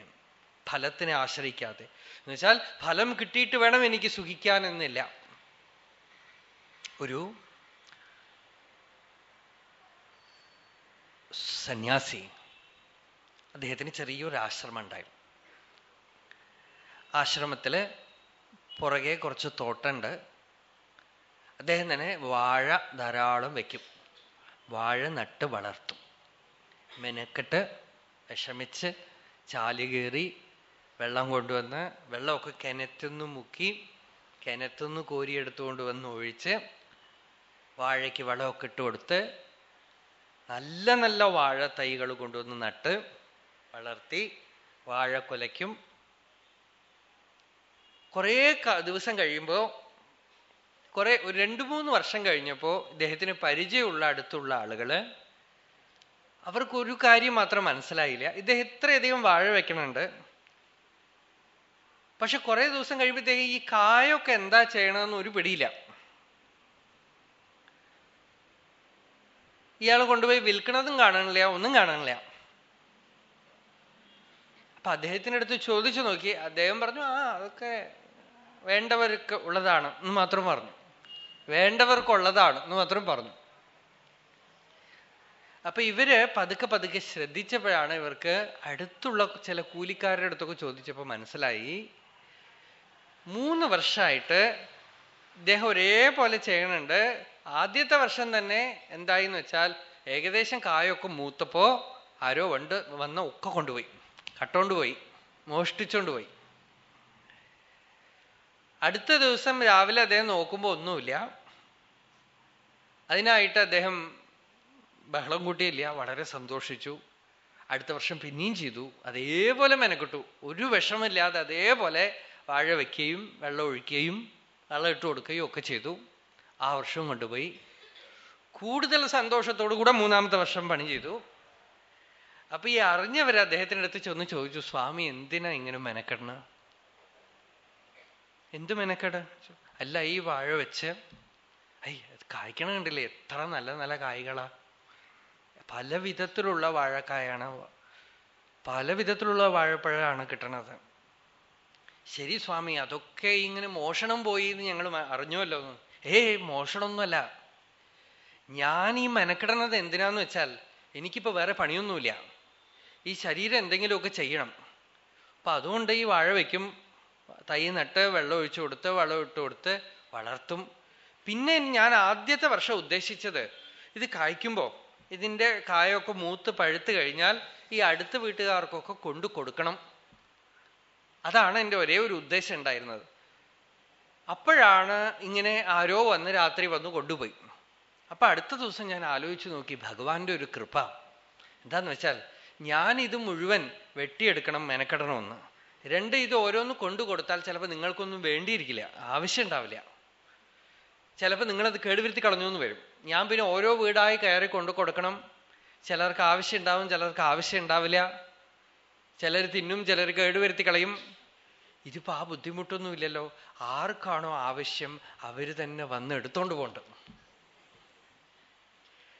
ഫലത്തിനെ ആശ്രയിക്കാതെ. എന്നുവെച്ചാൽ ഫലം കിട്ടിയിട്ട് വേണം എനിക്ക് സുഖിക്കാൻ എന്നില്ല ഒരു സന്യാസി അദ്ദേഹത്തിന് ചെറിയൊരു ആശ്രമം ഉണ്ടായി ആശ്രമത്തിൽ പുറകെ കുറച്ച് തോട്ടുണ്ട്. അദ്ദേഹം തന്നെ വാഴ ധാരാളം വെക്കും. വാഴ നട്ട് വളർത്തും. മെനക്കെട്ട് വിഷമിച്ച് ചാലുകേറി വെള്ളം കൊണ്ടുവന്ന് വെള്ളമൊക്കെ കിണറ്റുനിന്ന് മുക്കി കിണറ്റുനിന്ന് കോരിയെടുത്തുകൊണ്ട് വന്ന് ഒഴിച്ച് വാഴയ്ക്ക് വളമൊക്കെ ഇട്ട് കൊടുത്ത് നല്ല നല്ല വാഴ തൈകൾ കൊണ്ടുവന്ന് നട്ട് വളർത്തി വാഴ കൊലയ്ക്കും കുറേ ദിവസം കഴിയുമ്പോൾ കുറെ ഒരു രണ്ടു മൂന്ന് വർഷം കഴിഞ്ഞപ്പോ ഇദ്ദേഹത്തിന് പരിചയമുള്ള അടുത്തുള്ള ആളുകൾ അവർക്ക് ഒരു കാര്യം മാത്രം മനസ്സിലായില്ല. ഇദ്ദേഹം ഇത്രയധികം വാഴ വെക്കണുണ്ട്. പക്ഷെ കുറെ ദിവസം കഴിയുമ്പോഴത്തേക്ക് ഈ കായൊക്കെ എന്താ ചെയ്യണമെന്ന് ഒരു പിടിയില്ല. ഇയാൾ കൊണ്ടുപോയി വിൽക്കണതും കാണണില്ല ഒന്നും കാണണില്ല അപ്പൊ അദ്ദേഹത്തിന്റെ അടുത്ത് ചോദിച്ചു നോക്കി. അദ്ദേഹം പറഞ്ഞു ആ അതൊക്കെ വേണ്ടവർക്ക് ഉള്ളതാണ് എന്ന് മാത്രം പറഞ്ഞു. വേണ്ടവർക്കുള്ളതാണ് എന്ന് മാത്രം പറഞ്ഞു. അപ്പൊ ഇവർ പതുക്കെ പതുക്കെ ശ്രദ്ധിച്ചപ്പോഴാണ് ഇവർക്ക് അടുത്തുള്ള ചില കൂലിക്കാരുടെ അടുത്തൊക്കെ ചോദിച്ചപ്പോ മനസ്സിലായി. മൂന്ന് വർഷമായിട്ട് ഇദ്ദേഹം ഒരേപോലെ ചെയ്യണുണ്ട് ആദ്യത്തെ വർഷം തന്നെ എന്തായി എന്ന് വെച്ചാൽ ഏകദേശം കായൊക്കെ മൂത്തപ്പോ ആരോ വണ്ട് വന്ന ഒക്കെ കൊണ്ടുപോയി. കട്ടോണ്ട് പോയി. മോഷ്ടിച്ചോണ്ട് പോയി. അടുത്ത ദിവസം രാവിലെ അദ്ദേഹം നോക്കുമ്പോ ഒന്നുമില്ല. അതിനായിട്ട് അദ്ദേഹം ബഹളം കൂട്ടിയില്ല വളരെ സന്തോഷിച്ചു. അടുത്ത വർഷം പിന്നെയും ചെയ്തു. അതേപോലെ മെനക്കെട്ടു. ഒരു വിഷമില്ലാതെ അതേപോലെ വാഴ വെക്കുകയും വെള്ളം ഒഴിക്കുകയും വെള്ളം ഇട്ട് കൊടുക്കുകയും ഒക്കെ ചെയ്തു. ആ വർഷവും കൊണ്ടുപോയി. കൂടുതൽ സന്തോഷത്തോടു കൂടെ മൂന്നാമത്തെ വർഷം പണി ചെയ്തു. അപ്പൊ ഈ അറിഞ്ഞവർ അദ്ദേഹത്തിന്റെ അടുത്ത് ചെന്ന് ചോദിച്ചു സ്വാമി എന്തിനാ ഇങ്ങനെ മെനക്കെടണ? എന്ത് മെനക്കെട്? അല്ല ഈ വാഴ വെച്ച് ഐ കായ്ക്കണ കണ്ടില്ലേ? എത്ര നല്ല നല്ല കായ്കളാ. പല വിധത്തിലുള്ള വാഴക്കായാണ് പല വിധത്തിലുള്ള വാഴപ്പഴമാണ് കിട്ടണത്. ശരി സ്വാമി അതൊക്കെ ഇങ്ങനെ മോഷണം പോയി എന്ന് ഞങ്ങൾ അറിഞ്ഞുവല്ലോ ഏയ് മോഷണമൊന്നുമല്ല. ഞാൻ ഈ മെനക്കിടണത് എന്തിനാന്ന് വെച്ചാൽ എനിക്കിപ്പോ വേറെ പണിയൊന്നുമില്ല. ഈ ശരീരം എന്തെങ്കിലുമൊക്കെ ചെയ്യണം. അപ്പൊ അതുകൊണ്ട് ഈ വാഴ വയ്ക്കും തൈ നട്ട് വെള്ളം ഒഴിച്ചു കൊടുത്ത് വളം ഇട്ട് കൊടുത്ത് വളർത്തും. പിന്നെ ഞാൻ ആദ്യത്തെ വർഷം ഉദ്ദേശിച്ചത് ഇത് കായ്ക്കുമ്പോ ഇതിന്റെ കായൊക്കെ മൂത്ത് പഴുത്ത് കഴിഞ്ഞാൽ ഈ അടുത്ത വീട്ടുകാർക്കൊക്കെ കൊണ്ടു കൊടുക്കണം. അതാണ് എന്റെ ഒരേ ഒരു ഉദ്ദേശം ഉണ്ടായിരുന്നത്. അപ്പോഴാണ് ഇങ്ങനെ ആരോ വന്ന് രാത്രി വന്ന് കൊണ്ടുപോയി. അപ്പൊ അടുത്ത ദിവസം ഞാൻ ആലോചിച്ചു നോക്കി ഭഗവാന്റെ ഒരു കൃപ. എന്താന്ന് വെച്ചാൽ ഞാൻ ഇത് മുഴുവൻ വെട്ടിയെടുക്കണം മെനക്കെടണമെന്ന്. രണ്ട് ഇത് ഓരോന്ന് കൊണ്ടു കൊടുത്താൽ ചിലപ്പോൾ നിങ്ങൾക്കൊന്നും വേണ്ടിയിരിക്കില്ല ആവശ്യം ഉണ്ടാവില്ല ചിലപ്പോൾ നിങ്ങളത് കേടുവരുത്തി കളഞ്ഞു എന്ന് വരും. ഞാൻ പിന്നെ ഓരോ വീടായി കയറി കൊണ്ടു കൊടുക്കണം. ചിലർക്ക് ആവശ്യം ഉണ്ടാവും ചിലർക്ക് ആവശ്യം ഉണ്ടാവില്ല ചിലർ തിന്നും ചിലർ കേടുവരുത്തി കളയും. ഇതിപ്പോ ആ ബുദ്ധിമുട്ടൊന്നുമില്ലല്ലോ. ആർക്കാണോ ആവശ്യം അവർ തന്നെ വന്ന് എടുത്തോണ്ട് പോണ്ട്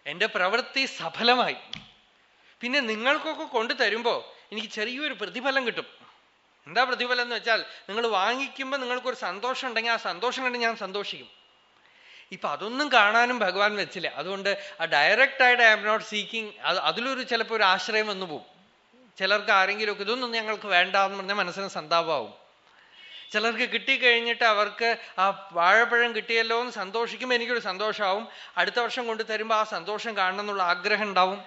എന്റെ പ്രവൃത്തി സഫലമായി. പിന്നെ നിങ്ങൾക്കൊക്കെ കൊണ്ടു തരുമ്പോ എനിക്ക് ചെറിയൊരു പ്രതിഫലം കിട്ടും. എന്താ പ്രതിഫലം എന്ന് വെച്ചാൽ നിങ്ങൾ വാങ്ങിക്കുമ്പോൾ നിങ്ങൾക്കൊരു സന്തോഷം ഉണ്ടെങ്കിൽ ആ സന്തോഷം കണ്ട് ഞാൻ സന്തോഷിക്കും. ഇപ്പൊ അതൊന്നും കാണാനും ഭഗവാൻ വെച്ചില്ല. അതുകൊണ്ട് ആ ഡയറക്റ്റ് ആയിട്ട് ഐ എം നോട്ട് സീക്കിങ് അത് അതിലൊരു ചിലപ്പോൾ ഒരു ആശ്രയം വന്നു പോകും ചിലർക്ക് ആരെങ്കിലുമൊക്കെ ഇതൊന്നും ഞങ്ങൾക്ക് വേണ്ട എന്ന് പറഞ്ഞാൽ മനസ്സിന് സന്താപമാവും. ചിലർക്ക് കിട്ടിക്കഴിഞ്ഞിട്ട് അവർക്ക് ആ വാഴപ്പഴം കിട്ടിയല്ലോ എന്ന് സന്തോഷിക്കുമ്പോൾ എനിക്കൊരു സന്തോഷമാവും. അടുത്ത വർഷം കൊണ്ട് തരുമ്പോൾ ആ സന്തോഷം കാണണം എന്നുള്ള ആഗ്രഹം ഉണ്ടാവും.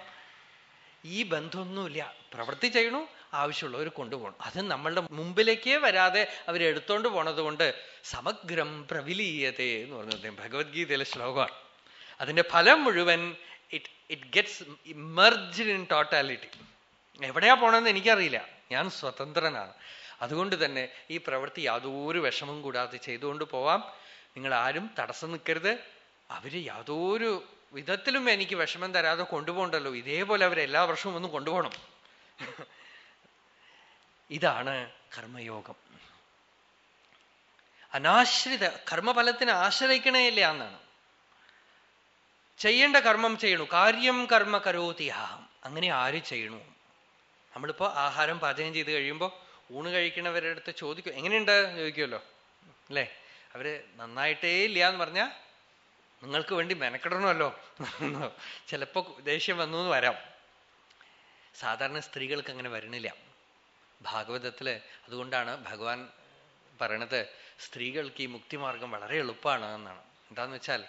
ഈ ബന്ധമൊന്നുമില്ല. പ്രവൃത്തി ചെയ്യണു ആവശ്യമുള്ളവർ കൊണ്ടുപോകണം. അത് നമ്മളുടെ മുമ്പിലേക്കേ വരാതെ അവരെടുത്തോണ്ട് പോണത് കൊണ്ട് സമഗ്രം പ്രവിലീയതേ എന്ന് പറഞ്ഞത് ഭഗവത്ഗീതയിലെ ശ്ലോകമാണ്. അതിന്റെ ഫലം മുഴുവൻ it it gets emerged in totality എവിടെയാ പോണെന്ന് എനിക്കറിയില്ല. ഞാൻ സ്വതന്ത്രനാണ്. അതുകൊണ്ട് തന്നെ ഈ പ്രവൃത്തി യാതൊരു വിഷമം കൂടാതെ ചെയ്തുകൊണ്ട് പോവാം. നിങ്ങൾ ആരും തടസ്സം നിൽക്കരുത്. അവർ യാതൊരു വിധത്തിലും എനിക്ക് വിഷമം തരാതെ കൊണ്ടുപോകണ്ടല്ലോ. ഇതേപോലെ അവർ എല്ലാ വർഷവും ഒന്ന് കൊണ്ടുപോകണം. ഇതാണ് കർമ്മയോഗം. അനാശ്രിത കർമ്മഫലത്തിന് ആശ്രയിക്കണേ ഇല്ല എന്നാണ്. ചെയ്യേണ്ട കർമ്മം ചെയ്യണു. കാര്യം കർമ്മ കരോതിയാഹം അങ്ങനെ ആര് ചെയ്യണു? നമ്മളിപ്പോ ആഹാരം പാചകം ചെയ്ത് കഴിയുമ്പോൾ ഊണ് കഴിക്കണവരുടെ അടുത്ത് ചോദിക്കും എങ്ങനെയുണ്ട്? ചോദിക്കുമല്ലോ അല്ലേ? അവർ നന്നായിട്ടേ ഇല്ല എന്ന് പറഞ്ഞാൽ നിങ്ങൾക്ക് വേണ്ടി മെനക്കെടണമല്ലോ. ചിലപ്പോ ദേഷ്യം വന്നു എന്ന് വരാം. സാധാരണ സ്ത്രീകൾക്ക് അങ്ങനെ വരണില്ല. ഭാഗവതത്തിൽ അതുകൊണ്ടാണ് ഭഗവാൻ പറയണത് സ്ത്രീകൾക്ക് ഈ മുക്തിമാർഗം വളരെ എളുപ്പമാണ് എന്നാണ്. എന്താന്ന് വെച്ചാൽ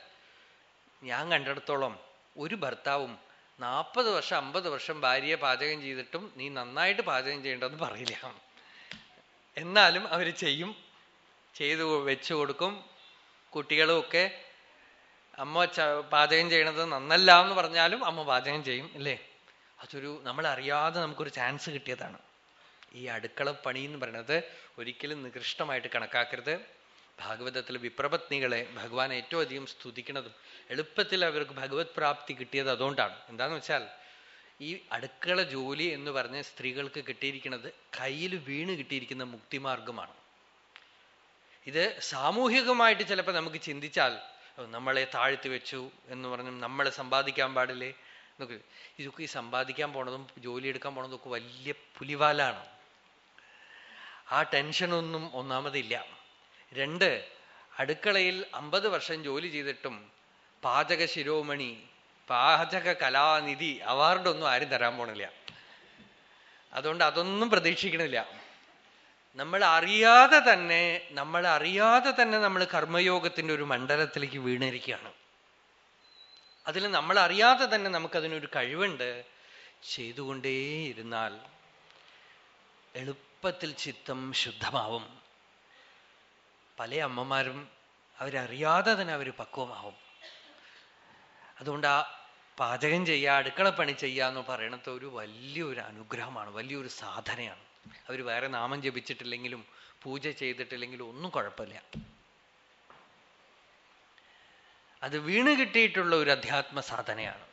ഞാൻ കണ്ടിടത്തോളം ഒരു ഭർത്താവും നാൽപ്പത് വർഷം അമ്പത് വർഷം ഭാര്യയെ പാചകം ചെയ്തിട്ടും നീ നന്നായിട്ട് പാചകം ചെയ്യേണ്ടതെന്ന് പറയില്ല. എന്നാലും അവർ ചെയ്യും. ചെയ്തു വെച്ചു കൊടുക്കും. കുട്ടികളും ഒക്കെ അമ്മ പാചകം ചെയ്യണത് നന്നല്ല എന്ന് പറഞ്ഞാലും അമ്മ പാചകം ചെയ്യും അല്ലേ? അതൊരു നമ്മൾ അറിയാതെ നമുക്കൊരു ചാൻസ് കിട്ടിയതാണ്. ഈ അടുക്കള പണി എന്ന് പറയുന്നത് ഒരിക്കലും നികൃഷ്ടമായിട്ട് കണക്കാക്കരുത്. ഭാഗവതത്തിൽ വിപ്രപത്നികളെ ഭഗവാൻ ഏറ്റവും അധികം സ്തുതിക്കുന്നതും എളുപ്പത്തിൽ അവർക്ക് ഭഗവത് പ്രാപ്തി കിട്ടിയത് അതുകൊണ്ടാണ്. എന്താന്ന് വെച്ചാൽ ഈ അടുക്കള ജോലി എന്ന് പറഞ്ഞ സ്ത്രീകൾക്ക് കിട്ടിയിരിക്കുന്നത് കയ്യിൽ വീണ് കിട്ടിയിരിക്കുന്ന മുക്തിമാർഗമാണ്. ഇത് സാമൂഹികമായിട്ട് ചിലപ്പോൾ നമുക്ക് ചിന്തിച്ചാൽ നമ്മളെ താഴ്ത്തി വെച്ചു എന്ന് പറഞ്ഞു നമ്മളെ സമ്പാദിക്കാൻ പാടില്ലേ? എന്നൊക്കെ. ഇതൊക്കെ ഈ സമ്പാദിക്കാൻ പോണതും ജോലി എടുക്കാൻ പോണതും ഒക്കെ വലിയ പുലിവാലാണ്. ആ ടെൻഷനൊന്നും ഒന്നാമതില്ല. രണ്ട് അടുക്കളയിൽ അമ്പത് വർഷം ജോലി ചെയ്തിട്ടും പാചക ശിരോമണി പാചക കലാനിധി അവാർഡൊന്നും ആരും തരാൻ പോണില്ല. അതുകൊണ്ട് അതൊന്നും പ്രതീക്ഷിക്കണില്ല. നമ്മൾ അറിയാതെ തന്നെ നമ്മൾ അറിയാതെ തന്നെ നമ്മൾ കർമ്മയോഗത്തിന്റെ ഒരു മണ്ഡലത്തിലേക്ക് വീണിരിക്കുകയാണ്. അതിൽ നമ്മൾ അറിയാതെ തന്നെ നമുക്കതിനൊരു കഴിവുണ്ട്. ചെയ്തുകൊണ്ടേയിരുന്നാൽ എളുപ്പത്തിൽ ചിത്തം ശുദ്ധമാവും. പല അമ്മമാരും അവരറിയാതെ തന്നെ അവർ പക്വമാവും. അതുകൊണ്ട് ആ പാചകം ചെയ്യുക അടുക്കളപ്പണി ചെയ്യുക എന്ന് പറയണത് ഒരു വലിയൊരു അനുഗ്രഹമാണ് വലിയൊരു സാധനയാണ്. അവർ വേറെ നാമം ജപിച്ചിട്ടില്ലെങ്കിലും പൂജ ചെയ്തിട്ടില്ലെങ്കിലും ഒന്നും കുഴപ്പമില്ല. അത് വീണ് കിട്ടിയിട്ടുള്ള ഒരു അധ്യാത്മ സാധനയാണ്.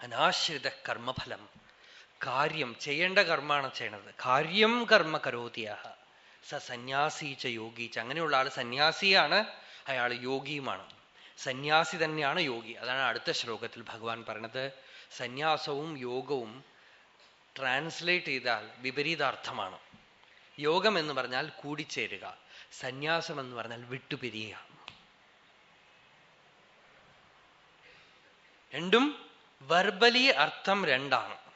അനാശ്രിത കർമ്മഫലം. കാര്യം ചെയ്യേണ്ട കർമ്മമാണ് ചെയ്യണത്. കാര്യം കർമ്മ കരോതിയാഹ. സ സന്യാസി ച യോഗി ച. അങ്ങനെയുള്ള ആൾ സന്യാസിയാണ് അയാൾ യോഗിയുമാണ്. സന്യാസി തന്നെയാണ് യോഗി. അതാണ് അടുത്ത ശ്ലോകത്തിൽ ഭഗവാൻ പറഞ്ഞത് സന്യാസവും യോഗവും ട്രാൻസ്ലേറ്റ് ചെയ്താൽ വിപരീതാർത്ഥമാണ്. യോഗം എന്ന് പറഞ്ഞാൽ കൂടിച്ചേരുക. സന്യാസം എന്ന് പറഞ്ഞാൽ വിട്ടുപിരിയുക. രണ്ടും വെർബലി അർത്ഥം രണ്ടാണ്.